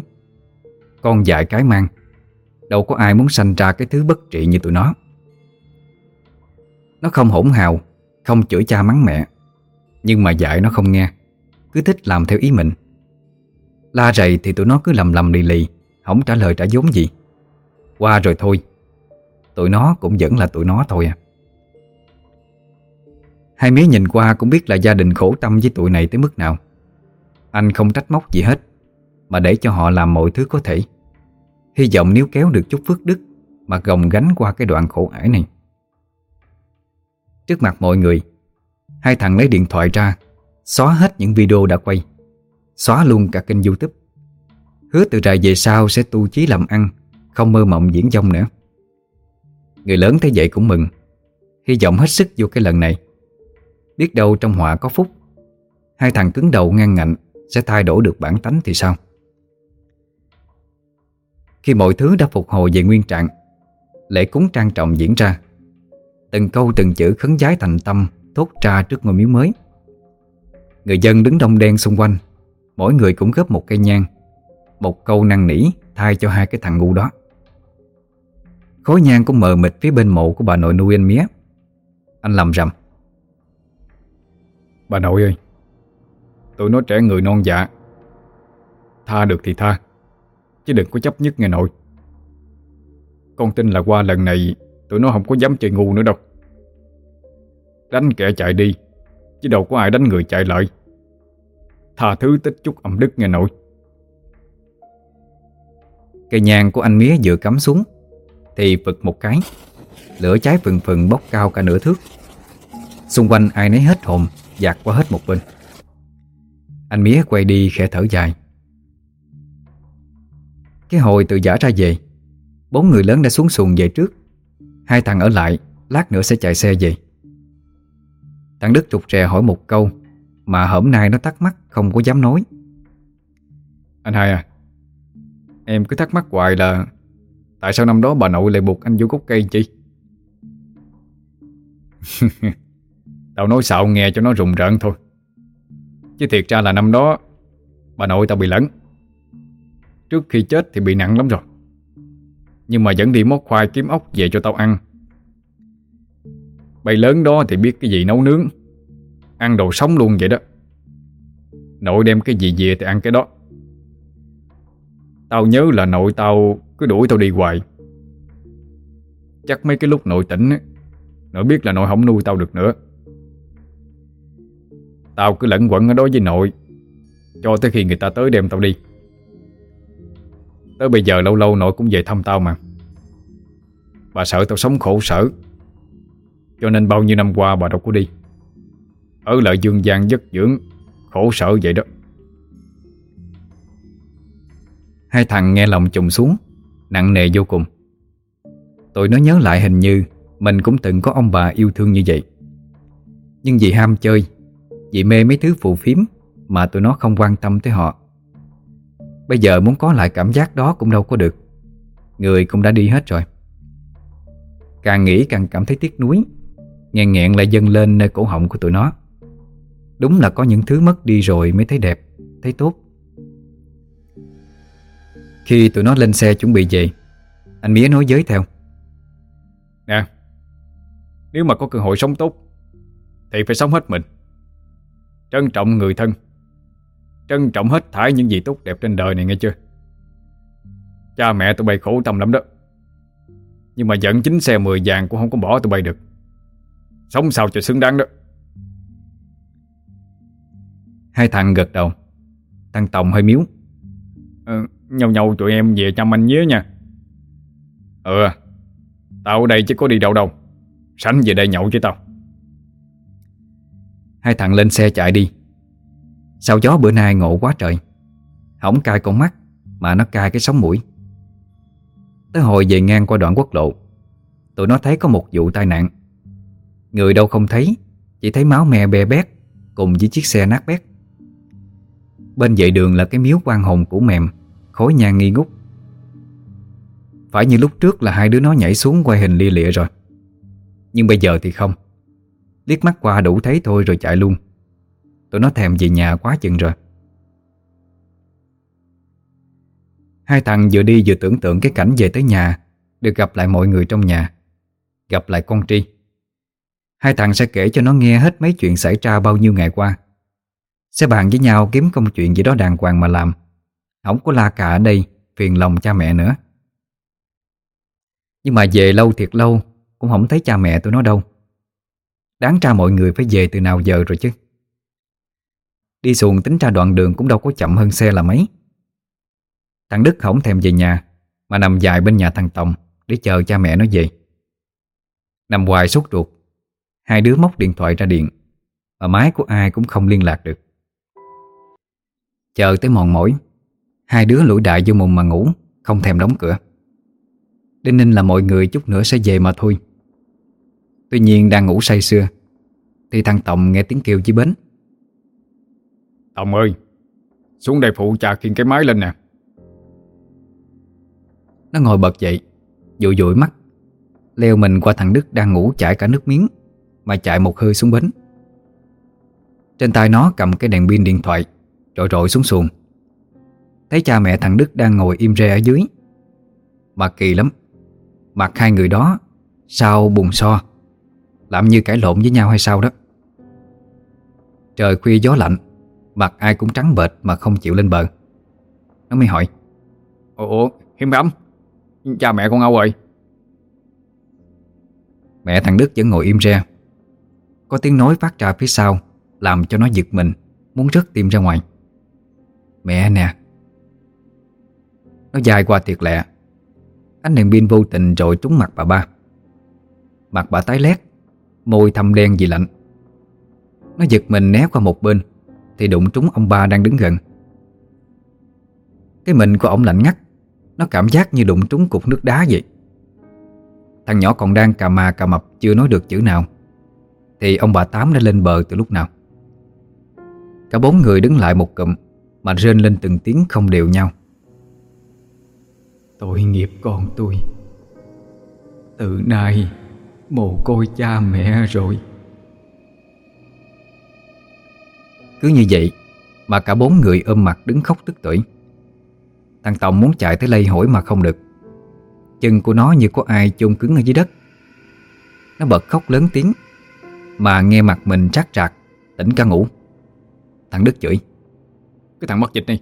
Con dại cái mang, Đâu có ai muốn sanh ra cái thứ bất trị như tụi nó. Nó không hỗn hào, Không chửi cha mắng mẹ. Nhưng mà dạy nó không nghe, Cứ thích làm theo ý mình. La rầy thì tụi nó cứ lầm lầm lì lì, Không trả lời trả vốn gì. Qua rồi thôi, Tụi nó cũng vẫn là tụi nó thôi à. Hai mía nhìn qua cũng biết là gia đình khổ tâm với tụi này tới mức nào. Anh không trách móc gì hết, Mà để cho họ làm mọi thứ có thể. Hy vọng nếu kéo được chút phước đức Mà gồng gánh qua cái đoạn khổ ải này. Trước mặt mọi người Hai thằng lấy điện thoại ra, Xóa hết những video đã quay, Xóa luôn cả kênh youtube. Hứa từ trại về sau sẽ tu chí làm ăn, Không mơ mộng diễn dông nữa. Người lớn thấy vậy cũng mừng, Hy vọng hết sức vô cái lần này. Biết đâu trong họa có phúc. Hai thằng cứng đầu ngang ngạnh, Sẽ thay đổi được bản tánh thì sao? Khi mọi thứ đã phục hồi về nguyên trạng, Lễ cúng trang trọng diễn ra, Từng câu từng chữ khấn giái thành tâm Thốt ra trước ngôi miếu mới. Người dân đứng đông đen xung quanh, Mỗi người cũng góp một cây nhang, Một câu năn nỉ Thay cho hai cái thằng ngu đó. Khối nhang cũng mờ mịt phía bên mộ của bà nội nuôi anh mía. Anh làm rầm. Bà nội ơi Tụi nó trẻ người non dạ. Tha được thì tha, Chứ đừng có chấp nhất nghe nội. Con tin là qua lần này, Tụi nó không có dám chơi ngu nữa đâu. Đánh kẻ chạy đi, Chứ đâu có ai đánh người chạy lại. Thà thứ tích chút âm đức nghe nội. Cây nhang của anh mía vừa cắm xuống, Thì phực một cái, Lửa cháy phừng phừng bốc cao cả nửa thước. Xung quanh ai nấy hết hồn, Dạt qua hết một bên. Anh mía quay đi khẽ thở dài. Cái hồi từ giả ra về, Bốn người lớn đã xuống xuồng về trước. Hai thằng ở lại, Lát nữa sẽ chạy xe về. Thằng Đức rụt rè hỏi một câu Mà hôm nay nó thắc mắc không có dám nói. Anh hai à Em cứ thắc mắc hoài là Tại sao năm đó bà nội lại buộc anh vô gốc cây chi? [laughs] Tao nói xạo nghe cho nó rùng rợn thôi. Chứ thiệt ra là năm đó Bà nội tao bị lẫn. Trước khi chết thì bị nặng lắm rồi. Nhưng mà vẫn đi mót khoai kiếm ốc về cho tao ăn. Bầy lớn đó thì biết cái gì nấu nướng. Ăn đồ sống luôn vậy đó. Nội đem cái gì về thì ăn cái đó. Tao nhớ là nội tao cứ đuổi tao đi hoài. Chắc mấy cái lúc nội tỉnh Nội biết là nội không nuôi tao được nữa. Tao cứ lẫn quẩn ở đó với nội, Cho tới khi người ta tới đem tao đi. Tới bây giờ lâu lâu nội cũng về thăm tao mà. Bà sợ tao sống khổ sở. Cho nên bao nhiêu năm qua bà đâu có đi. Ở lại dương gian giấc dưỡng, Khổ sở vậy đó. Hai thằng nghe lòng trùng xuống, Nặng nề vô cùng. Tụi nó nhớ lại hình như Mình cũng từng có ông bà yêu thương như vậy. Nhưng vì ham chơi, Vì mê mấy thứ phù phiếm Mà tụi nó không quan tâm tới họ. Bây giờ muốn có lại cảm giác đó cũng đâu có được. Người cũng đã đi hết rồi. Càng nghĩ càng cảm thấy tiếc nuối. Nghẹn nghẹn lại dâng lên nơi cổ họng của tụi nó. Đúng là có những thứ mất đi rồi mới thấy đẹp, Thấy tốt. Khi tụi nó lên xe chuẩn bị về, Anh Mía nói giới theo. Nè, Nếu mà có cơ hội sống tốt, Thì phải sống hết mình. Trân trọng người thân, Trân trọng hết thải những gì tốt đẹp trên đời này nghe chưa? Cha mẹ tụi bay khổ tâm lắm đó. Nhưng mà dẫn chính xe 10 vàng cũng không có bỏ tụi bay được. Sống sao cho xứng đáng đó. Hai thằng gật đầu. Thằng Tòng hơi miếu. Ờ, Nhau nhau tụi em về chăm anh nhé nha. Ừ Tao ở đây chứ có đi đâu đâu. Sánh về đây nhậu với tao. Hai thằng lên xe chạy đi. Sao gió bữa nay ngộ quá trời. Không cai con mắt Mà nó cai cái sống mũi. Tới hồi về ngang qua đoạn quốc lộ Tụi nó thấy có một vụ tai nạn. Người đâu không thấy, Chỉ thấy máu me bè bét Cùng với chiếc xe nát bét. Bên vệ đường là cái miếu quan hồn của mềm, Khối nhang nghi ngút. Phải như lúc trước là hai đứa nó nhảy xuống quay hình lia lịa rồi. Nhưng bây giờ thì không. Liếc mắt qua đủ thấy thôi rồi chạy luôn. Tụi nó thèm về nhà quá chừng rồi. Hai thằng vừa đi vừa tưởng tượng cái cảnh về tới nhà, Được gặp lại mọi người trong nhà. Gặp lại con Tri. Hai thằng sẽ kể cho nó nghe hết mấy chuyện xảy ra bao nhiêu ngày qua. Sẽ bàn với nhau kiếm công chuyện gì đó đàng hoàng mà làm. Không có la cà ở đây, Phiền lòng cha mẹ nữa. Nhưng mà về lâu thiệt lâu, Cũng không thấy cha mẹ tụi nó đâu. Đáng ra mọi người phải về từ nào giờ rồi chứ. Đi xuồng tính ra đoạn đường cũng đâu có chậm hơn xe là mấy. Thằng Đức không thèm về nhà, Mà nằm dài bên nhà thằng Tòng Để chờ cha mẹ nó về. Nằm hoài sốt ruột. Hai đứa móc điện thoại ra điện Mà máy của ai cũng không liên lạc được. Chờ tới mòn mỏi Hai đứa lủi đại vô mùng mà ngủ Không thèm đóng cửa. Đinh ninh là mọi người chút nữa sẽ về mà thôi. Tuy nhiên đang ngủ say sưa Thì thằng Tòng nghe tiếng kêu dưới bến. Tòng ơi Xuống đây phụ cha khiêng cái máy lên nè. Nó ngồi bật dậy Dụi dụi mắt Leo mình qua thằng Đức đang ngủ chảy cả nước miếng mà chạy một hơi xuống bến. Trên tay nó cầm cái đèn pin điện thoại Rội rội xuống xuồng. Thấy cha mẹ thằng Đức đang ngồi im re ở dưới. Mà kỳ lắm. Mặt hai người đó Sao bùng so? Làm như cãi lộn với nhau hay sao đó? Trời khuya gió lạnh Mặt ai cũng trắng bệch mà không chịu lên bờ. Nó mới hỏi Ủa, Hiếm Bấm Cha mẹ con đâu rồi Mẹ thằng Đức vẫn ngồi im re. Có tiếng nói phát ra phía sau, Làm cho nó giật mình, Muốn rớt tim ra ngoài. Mẹ nè. Nó dài qua thiệt lẹ. Ánh đèn pin vô tình rồi trúng mặt bà ba. Mặt bà tái lét, Môi thâm đen vì lạnh. Nó giật mình né qua một bên, Thì đụng trúng ông ba đang đứng gần. Cái mình của ông lạnh ngắt, Nó cảm giác như đụng trúng cục nước đá vậy. Thằng nhỏ còn đang cà mà cà mập Chưa nói được chữ nào. Thì ông bà Tám đã lên bờ từ lúc nào? Cả bốn người đứng lại một cụm Mà rên lên từng tiếng không đều nhau. Tội nghiệp con tôi. Từ nay Mồ côi cha mẹ rồi. Cứ như vậy Mà cả bốn người ôm mặt đứng khóc tức tưởi. Thằng Tòng muốn chạy tới lây hỏi mà không được. Chân của nó như có ai chôn cứng ở dưới đất. Nó bật khóc lớn tiếng mà nghe mặt mình chắc trạc, Tỉnh cả ngủ. Thằng Đức chửi, Cái thằng mất dịch này,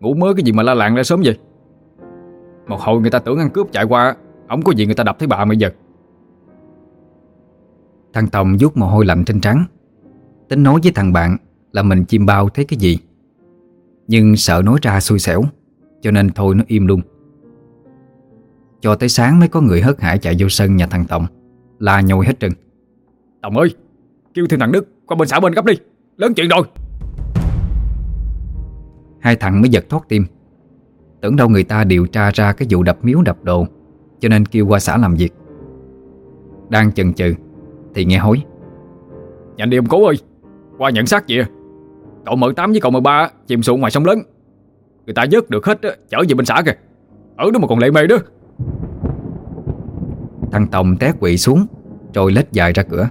Ngủ mới cái gì mà la lạng ra sớm vậy? Một hồi người ta tưởng ăn cướp chạy qua ổng có gì người ta đập thấy bà bây giờ. Thằng Tòng vuốt mồ hôi lạnh trên trắng Tính nói với thằng bạn Là mình chim bao thấy cái gì. Nhưng sợ nói ra xui xẻo, Cho nên thôi nó im luôn. Cho tới sáng mới có người hớt hải chạy vô sân nhà thằng Tòng, La nhồi hết trừng. Tổng ơi Kêu thêm thằng Đức qua bên xã bên gấp đi. Lớn chuyện rồi. Hai thằng mới giật thoát tim. Tưởng đâu người ta điều tra ra cái vụ đập miếu đập đồ Cho nên kêu qua xã làm việc. Đang chần chừ Thì nghe hối. Nhanh đi ông cố ơi Qua nhận xác gì Cậu M8 với cậu M3 chìm xuống ngoài sông lớn. Người ta dứt được hết chở về bên xã kìa. Ở đó mà còn lệ mề nữa Thằng Tòng té quỵ xuống Rồi lết dài ra cửa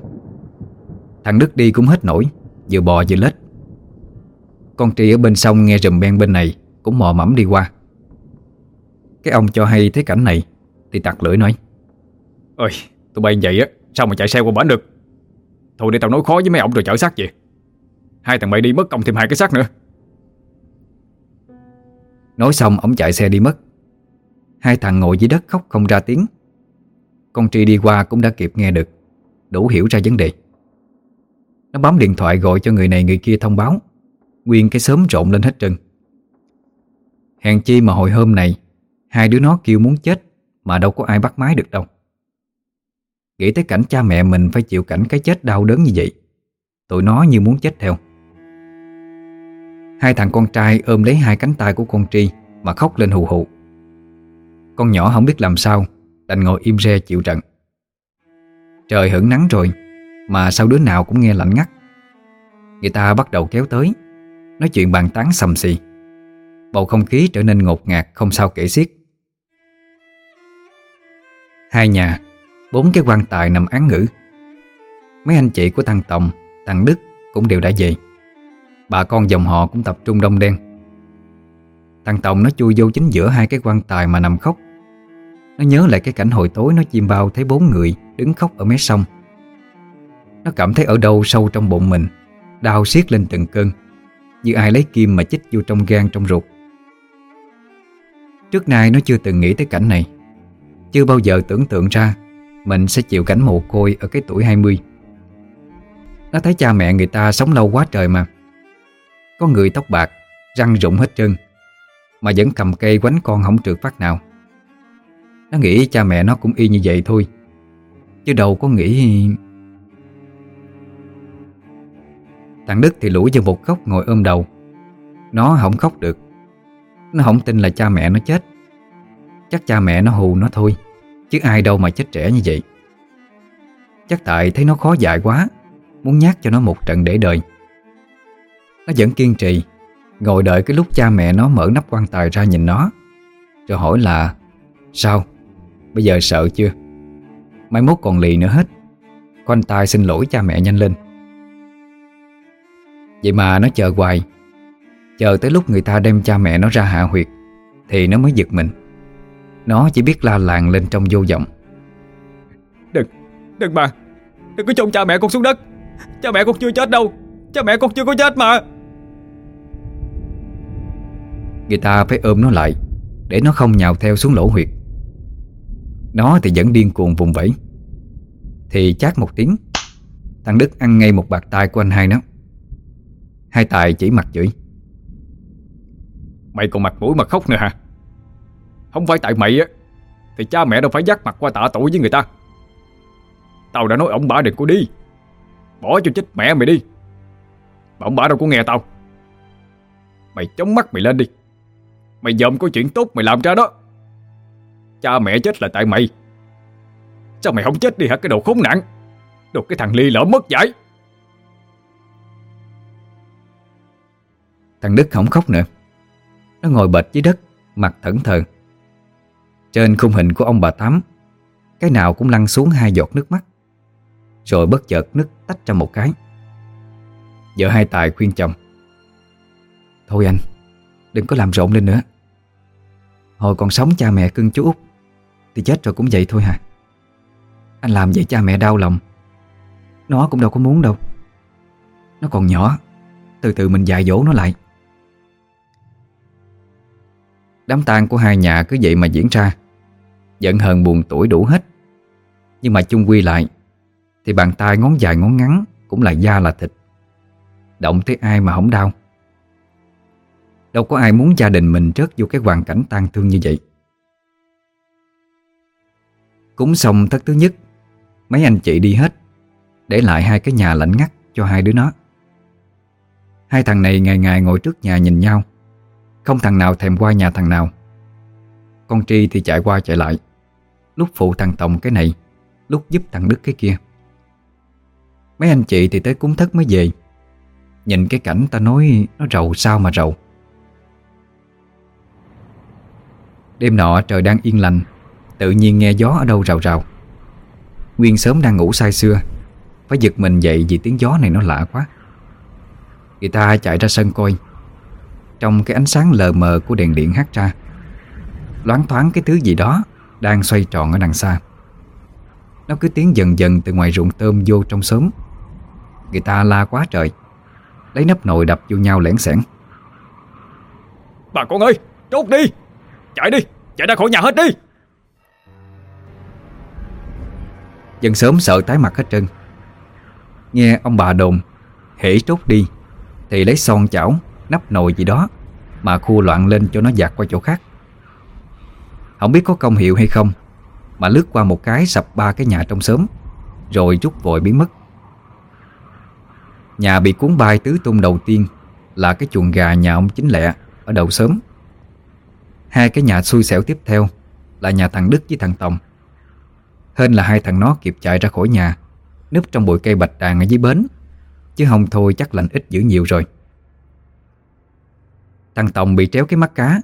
Thằng Đức đi cũng hết nổi Vừa bò vừa lết. Con Tri ở bên sông nghe rùm ben bên này Cũng mò mẫm đi qua. Cái ông cho hay thấy cảnh này Thì tặc lưỡi nói Ôi tụi bay vậy á Sao mà chạy xe qua bển được? Thôi để tao nói khó với mấy ông rồi chở xác về. Hai thằng bay đi mất công thêm hai cái xác nữa. Nói xong ông chạy xe đi mất. Hai thằng ngồi dưới đất khóc không ra tiếng. Con Tri đi qua cũng đã kịp nghe được Đủ hiểu ra vấn đề nó bấm điện thoại gọi cho người này người kia thông báo. Nguyên cái sớm rộn lên hết trơn. Hèn chi mà hồi hôm này, Hai đứa nó kêu muốn chết Mà đâu có ai bắt máy được đâu. Nghĩ tới cảnh cha mẹ mình phải chịu cảnh cái chết đau đớn như vậy, Tụi nó như muốn chết theo. Hai thằng con trai ôm lấy hai cánh tay của con Tri Mà khóc lên hù hù. Con nhỏ không biết làm sao, Đành ngồi im re chịu trận. Trời hưởng nắng rồi mà sao đứa nào cũng nghe lạnh ngắt. Người ta bắt đầu kéo tới, Nói chuyện bàn tán sầm xì. Bầu không khí trở nên ngột ngạt, Không sao kể xiết. Hai nhà, Bốn cái quan tài nằm án ngữ. Mấy anh chị của thằng Tòng, Thằng Đức cũng đều đã về. Bà con dòng họ cũng tập trung đông đen. Thằng Tòng nó chui vô chính giữa hai cái quan tài mà nằm khóc. Nó nhớ lại cái cảnh hồi tối nó chim bao thấy bốn người đứng khóc ở mé sông. Nó cảm thấy ở đâu sâu trong bụng mình, Đau xiết lên từng cơn, Như ai lấy kim mà chích vô trong gan trong ruột. Trước nay nó chưa từng nghĩ tới cảnh này. Chưa bao giờ tưởng tượng ra Mình sẽ chịu cảnh mồ côi ở cái tuổi 20 Nó thấy cha mẹ người ta sống lâu quá trời mà. Có người tóc bạc, Răng rụng hết trơn, Mà vẫn cầm cây quánh con không trượt phát nào. Nó nghĩ cha mẹ nó cũng y như vậy thôi, Chứ đâu có nghĩ Thằng Đức thì lủi vô một góc ngồi ôm đầu. Nó không khóc được. Nó không tin là cha mẹ nó chết. Chắc cha mẹ nó hù nó thôi, Chứ ai đâu mà chết trẻ như vậy. Chắc tại thấy nó khó dại quá, Muốn nhát cho nó một trận để đời. Nó vẫn kiên trì, Ngồi đợi cái lúc cha mẹ nó mở nắp quan tài ra nhìn nó, Rồi hỏi là, Sao? Bây giờ sợ chưa? Mai mốt còn lì nữa hết. Khoanh tay xin lỗi cha mẹ nhanh lên. Vậy mà nó chờ hoài. Chờ tới lúc người ta đem cha mẹ nó ra hạ huyệt Thì nó mới giật mình. Nó chỉ biết la làng lên trong vô vọng. Đừng, đừng mà. Đừng có chôn cha mẹ con xuống đất. Cha mẹ con chưa chết đâu. Cha mẹ con chưa có chết mà. Người ta phải ôm nó lại Để nó không nhào theo xuống lỗ huyệt. Nó thì vẫn điên cuồng vùng vẫy. Thì chát một tiếng Thằng Đức ăn ngay một bạc tay của anh hai nó Hai tài chỉ mặt chửi. Mày còn mặt mũi mà khóc nữa hả? Không phải tại mày á, Thì cha mẹ đâu phải dắt mặt qua tạ tội với người ta. Tao đã nói ông bà đừng có đi. Bỏ cho chết mẹ mày đi. Mà ông bà đâu có nghe tao. Mày chống mắt mày lên đi. Mày dòm có chuyện tốt mày làm ra đó. Cha mẹ chết là tại mày. Sao mày không chết đi hả? Cái đồ khốn nạn. Đồ cái thằng Ly lỡ mất dạy. Thằng Đức không khóc nữa. Nó ngồi bệt dưới đất, Mặt thẫn thờ. Trên khung hình của ông bà Tám, Cái nào cũng lăn xuống hai giọt nước mắt, Rồi bất chợt nứt tách ra một cái. Vợ hai tài khuyên chồng, Thôi anh, Đừng có làm rộn lên nữa. Hồi còn sống cha mẹ cưng chú út, Thì chết rồi cũng vậy thôi hả? Anh làm vậy cha mẹ đau lòng, Nó cũng đâu có muốn đâu. Nó còn nhỏ, Từ từ mình dạy dỗ nó lại. Đám tang của hai nhà cứ vậy mà diễn ra. Giận hờn buồn tuổi đủ hết. Nhưng mà chung quy lại, Thì bàn tay ngón dài ngón ngắn Cũng là da là thịt. Động tới ai mà không đau. Đâu có ai muốn gia đình mình rớt vô cái hoàn cảnh tang thương như vậy. Cúng xong thất thứ nhất, Mấy anh chị đi hết, Để lại hai cái nhà lạnh ngắt cho hai đứa nó. Hai thằng này ngày ngày ngồi trước nhà nhìn nhau không thằng nào thèm qua nhà thằng nào. Con Tri thì chạy qua chạy lại, Lúc phụ thằng tổng cái này, Lúc giúp thằng Đức cái kia. Mấy anh chị thì tới cúng thất mới về. Nhìn cái cảnh ta nói Nó rầu sao mà rầu. Đêm nọ trời đang yên lành, Tự nhiên nghe gió ở đâu rào rào. Nguyên sớm đang ngủ say xưa Phải giật mình dậy vì tiếng gió này nó lạ quá. Người ta chạy ra sân coi trong cái ánh sáng lờ mờ của đèn điện hắt ra. Loáng thoáng cái thứ gì đó Đang xoay tròn ở đằng xa. Nó cứ tiến dần dần từ ngoài ruộng tôm vô trong xóm. Người ta la quá trời Lấy nắp nồi đập vô nhau lẻn xẻn. Bà con ơi Trốt đi. Chạy đi Chạy ra khỏi nhà hết đi. Dân sớm sợ tái mặt hết trơn. Nghe ông bà đồn Hễ trốt đi Thì lấy son chảo Nắp nồi gì đó Mà khu loạn lên cho nó giặt qua chỗ khác. Không biết có công hiệu hay không, Mà lướt qua một cái sập ba cái nhà trong xóm, Rồi rút vội biến mất. Nhà bị cuốn bay tứ tung đầu tiên Là cái chuồng gà nhà ông chính lẹ Ở đầu xóm. Hai cái nhà xui xẻo tiếp theo Là nhà thằng Đức với thằng Tòng. Hên là hai thằng nó kịp chạy ra khỏi nhà, Núp trong bụi cây bạch đàn ở dưới bến, Chứ không thôi chắc lạnh ít dữ nhiều rồi. Thằng Tòng bị tréo cái mắt cá.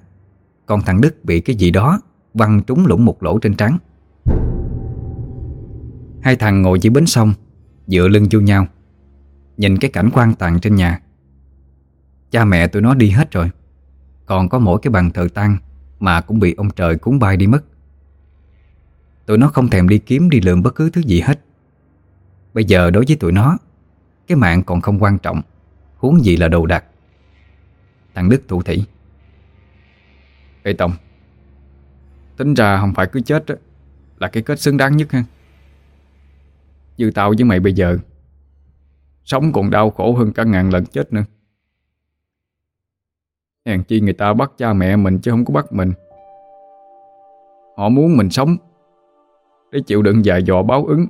Còn thằng Đức bị cái gì đó, Văng trúng lũng một lỗ trên trắng Hai thằng ngồi dưới bến sông, Dựa lưng vô nhau, Nhìn cái cảnh quan tàn trên nhà. Cha mẹ tụi nó đi hết rồi, Còn có mỗi cái bàn thờ tăng Mà cũng bị ông trời cúng bay đi mất. Tụi nó không thèm đi kiếm đi lượm bất cứ thứ gì hết. Bây giờ đối với tụi nó, Cái mạng còn không quan trọng, Huống gì là đồ đạc. Thằng Đức thủ thỉ. Ê tổng Tính ra không phải cứ chết đó, Là cái kết xứng đáng nhất ha. Như tao với mày bây giờ Sống còn đau khổ hơn cả ngàn lần chết nữa. Hèn chi người ta bắt cha mẹ mình chứ không có bắt mình. Họ muốn mình sống Để chịu đựng dài dò báo ứng.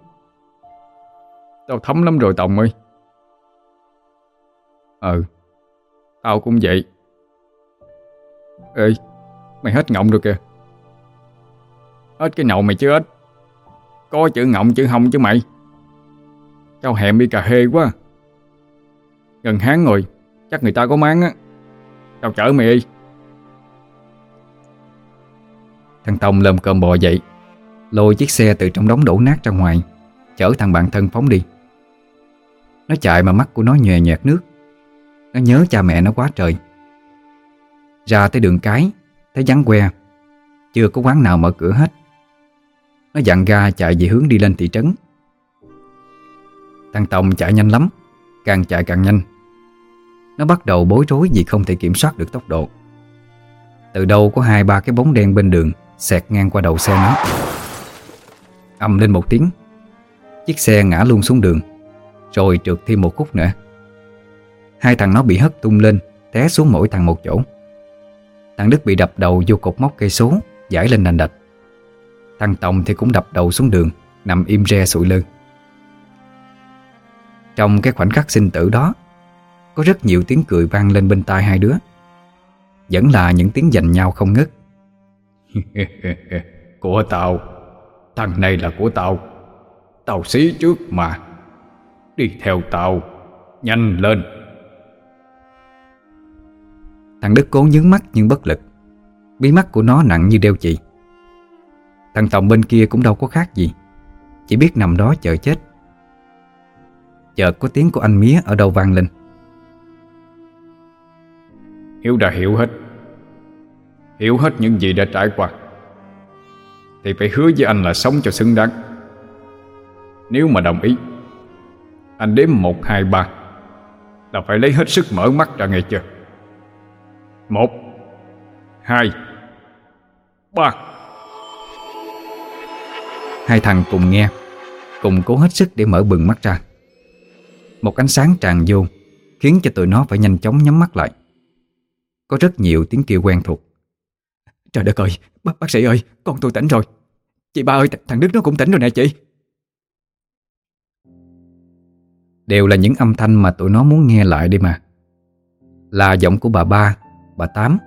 Tao thấm lắm rồi tổng ơi. Ừ Tao cũng vậy. Ê, Mày hết ngọng rồi kìa. Hết cái nậu mày chứ hết Có chữ ngọng, chữ hông chứ mày. Tao hẹn đi cà hê quá. Gần háng rồi Chắc người ta có máng á. Tao chở mày đi. Thằng Tông lầm cơm bò dậy, Lôi chiếc xe từ trong đống đổ nát ra ngoài, Chở thằng bạn thân phóng đi. Nó chạy mà mắt của nó nhòe nhẹt nước. Nó nhớ cha mẹ nó quá trời. Ra tới đường cái, Thấy vắng que, Chưa có quán nào mở cửa hết. Nó dặn ga chạy về hướng đi lên thị trấn. Thằng tòng chạy nhanh lắm, Càng chạy càng nhanh. Nó bắt đầu bối rối vì không thể kiểm soát được tốc độ. Từ đâu có hai ba cái bóng đen bên đường Xẹt ngang qua đầu xe nó. Âm lên một tiếng, Chiếc xe ngã luôn xuống đường, Rồi trượt thêm một khúc nữa. Hai thằng nó bị hất tung lên, Té xuống mỗi thằng một chỗ. Thằng Đức bị đập đầu vô cột móc cây số, Giải lên nành đạch. Thằng Tòng thì cũng đập đầu xuống đường, Nằm im re sụi lơ. Trong cái khoảnh khắc sinh tử đó, Có rất nhiều tiếng cười vang lên bên tai hai đứa. Vẫn là những tiếng giành nhau không ngớt. [laughs] Của tao, Thằng này là của tao. Tao xí trước mà. Đi theo tao, Nhanh lên. Thằng Đức cố nhướng mắt nhưng bất lực. Bí mắt của nó nặng như đeo chì Thằng Tòng bên kia cũng đâu có khác gì. Chỉ biết nằm đó chờ chết. Chợt có tiếng của anh Mía ở đâu vang lên. Hiếu đã hiểu hết. Hiểu hết những gì đã trải qua. Thì phải hứa với anh là sống cho xứng đáng. Nếu mà đồng ý Anh đếm 1, 2, 3 Là phải lấy hết sức mở mắt ra nghe chưa? Một Hai Ba. Hai thằng cùng nghe Cùng cố hết sức để mở bừng mắt ra. Một ánh sáng tràn vô Khiến cho tụi nó phải nhanh chóng nhắm mắt lại. Có rất nhiều tiếng kêu quen thuộc. Trời đất ơi, bác, bác sĩ ơi, con tôi tỉnh rồi. Chị ba ơi, thằng Đức nó cũng tỉnh rồi nè chị. Đều là những âm thanh mà tụi nó muốn nghe lại đi mà. Là giọng của bà ba, bà Tám.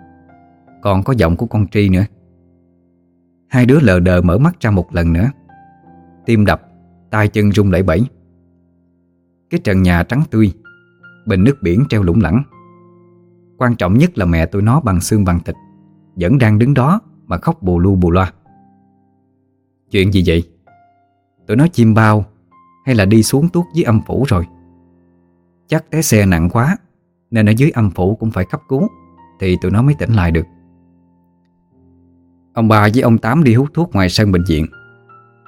Còn có giọng của con Tri nữa. Hai đứa lờ đờ mở mắt ra một lần nữa. Tim đập, tay chân rung lẩy bẩy. Cái trần nhà trắng tươi Bình nước biển treo lủng lẳng. Quan trọng nhất là mẹ tôi nó bằng xương bằng thịt Vẫn đang đứng đó mà khóc bù lu bù loa. Chuyện gì vậy? Tụi nó chim bao Hay là đi xuống tuốt dưới âm phủ rồi? Chắc té xe nặng quá Nên ở dưới âm phủ cũng phải cấp cứu. Thì tụi nó mới tỉnh lại được. Ông bà với ông Tám đi hút thuốc ngoài sân bệnh viện.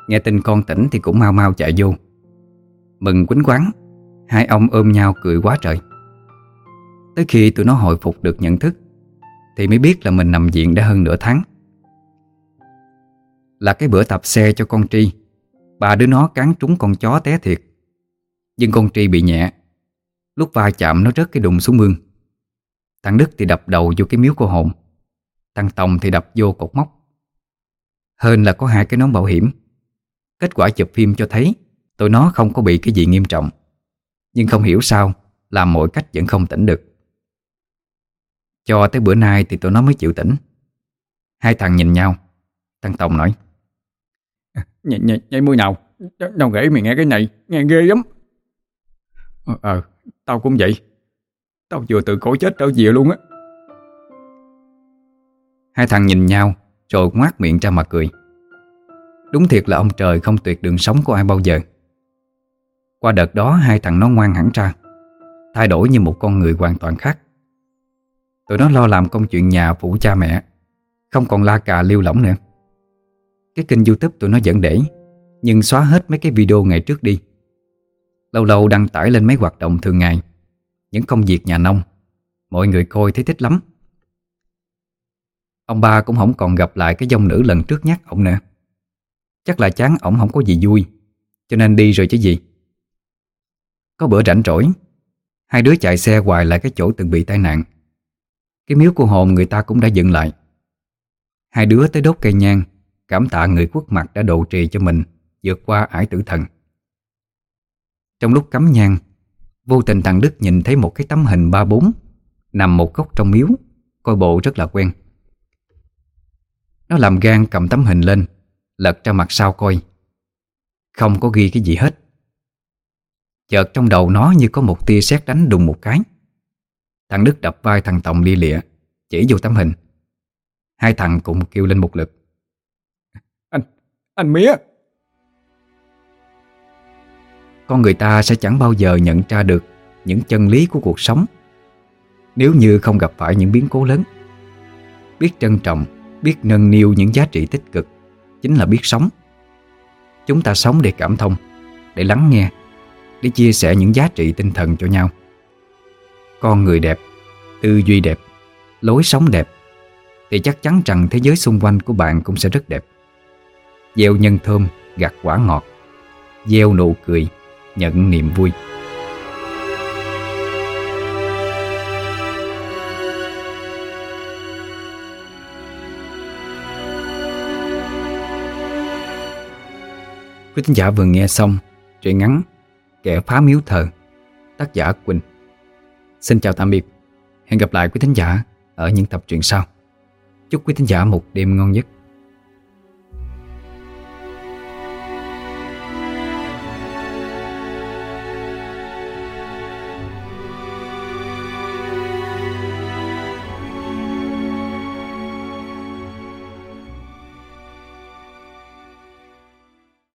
Nghe tin con tỉnh thì cũng mau mau chạy vô. Mừng quýnh quán, Hai ông ôm nhau cười quá trời. Tới khi tụi nó hồi phục được nhận thức, Thì mới biết là mình nằm viện đã hơn nửa tháng. Là cái bữa tập xe cho con Tri bà đứa nó cán trúng con chó té thiệt. Nhưng con Tri bị nhẹ, Lúc va chạm nó rớt cái đùng xuống mương. Thằng Đức thì đập đầu vô cái miếu cô hồn. Thằng Tòng thì đập vô cột mốc. Hơn là có hai cái nón bảo hiểm. Kết quả chụp phim cho thấy Tụi nó không có bị cái gì nghiêm trọng. Nhưng không hiểu sao Làm mọi cách vẫn không tỉnh được. Cho tới bữa nay thì tụi nó mới chịu tỉnh. Hai thằng nhìn nhau. Thằng Tòng nói Nhảy, nhảy, nhảy mũi nào? Đâu gãy mày nghe cái này Nghe ghê lắm. Ờ, ờ tao cũng vậy Tao vừa tự cổ chết trở dịu luôn á. Hai thằng nhìn nhau, Rồi ngoác miệng ra mà cười. Đúng thiệt là ông trời không tuyệt đường sống của ai bao giờ. Qua đợt đó, hai thằng nó ngoan hẳn ra, Thay đổi như một con người hoàn toàn khác. Tụi nó lo làm công chuyện nhà phụ cha mẹ, Không còn la cà liêu lỏng nữa. Cái kênh youtube tụi nó vẫn để, Nhưng xóa hết mấy cái video ngày trước đi. Lâu lâu đăng tải lên mấy hoạt động thường ngày. Những công việc nhà nông. Mọi người coi thấy thích lắm. Ông ba cũng không còn gặp lại cái dông nữ lần trước nhắc ông nữa. Chắc là chán ổng không có gì vui, Cho nên đi rồi chứ gì. Có bữa rảnh rỗi, Hai đứa chạy xe hoài lại cái chỗ từng bị tai nạn. Cái miếu của hồn người ta cũng đã dựng lại. Hai đứa tới đốt cây nhang, Cảm tạ người quốc mặt đã độ trì cho mình vượt qua ải tử thần. Trong lúc cắm nhang Vô tình thằng Đức nhìn thấy một cái tấm hình ba bốn Nằm một góc trong miếu Coi bộ rất là quen. Nó làm gan cầm tấm hình lên Lật ra mặt sau coi. Không có ghi cái gì hết. Chợt trong đầu nó như có một tia sét đánh đùng một cái. Thằng Đức đập vai thằng Tòng lia lịa Chỉ vô tấm hình. Hai thằng cùng kêu lên một lực. Anh, anh Mía! Con người ta sẽ chẳng bao giờ nhận ra được Những chân lý của cuộc sống Nếu như không gặp phải những biến cố lớn. Biết trân trọng, Biết nâng niu những giá trị tích cực Chính là biết sống. Chúng ta sống để cảm thông, Để lắng nghe, Để chia sẻ những giá trị tinh thần cho nhau. Con người đẹp, Tư duy đẹp, Lối sống đẹp, Thì chắc chắn rằng thế giới xung quanh của bạn cũng sẽ rất đẹp. Gieo nhân thơm, gặt quả ngọt, Gieo nụ cười Nhận niềm vui. Quý thính giả vừa nghe xong truyện ngắn Kẻ phá miếu thờ, Tác giả Quỳnh. Xin chào tạm biệt. Hẹn gặp lại quý thính giả ở những tập truyện sau. Chúc quý thính giả một đêm ngon giấc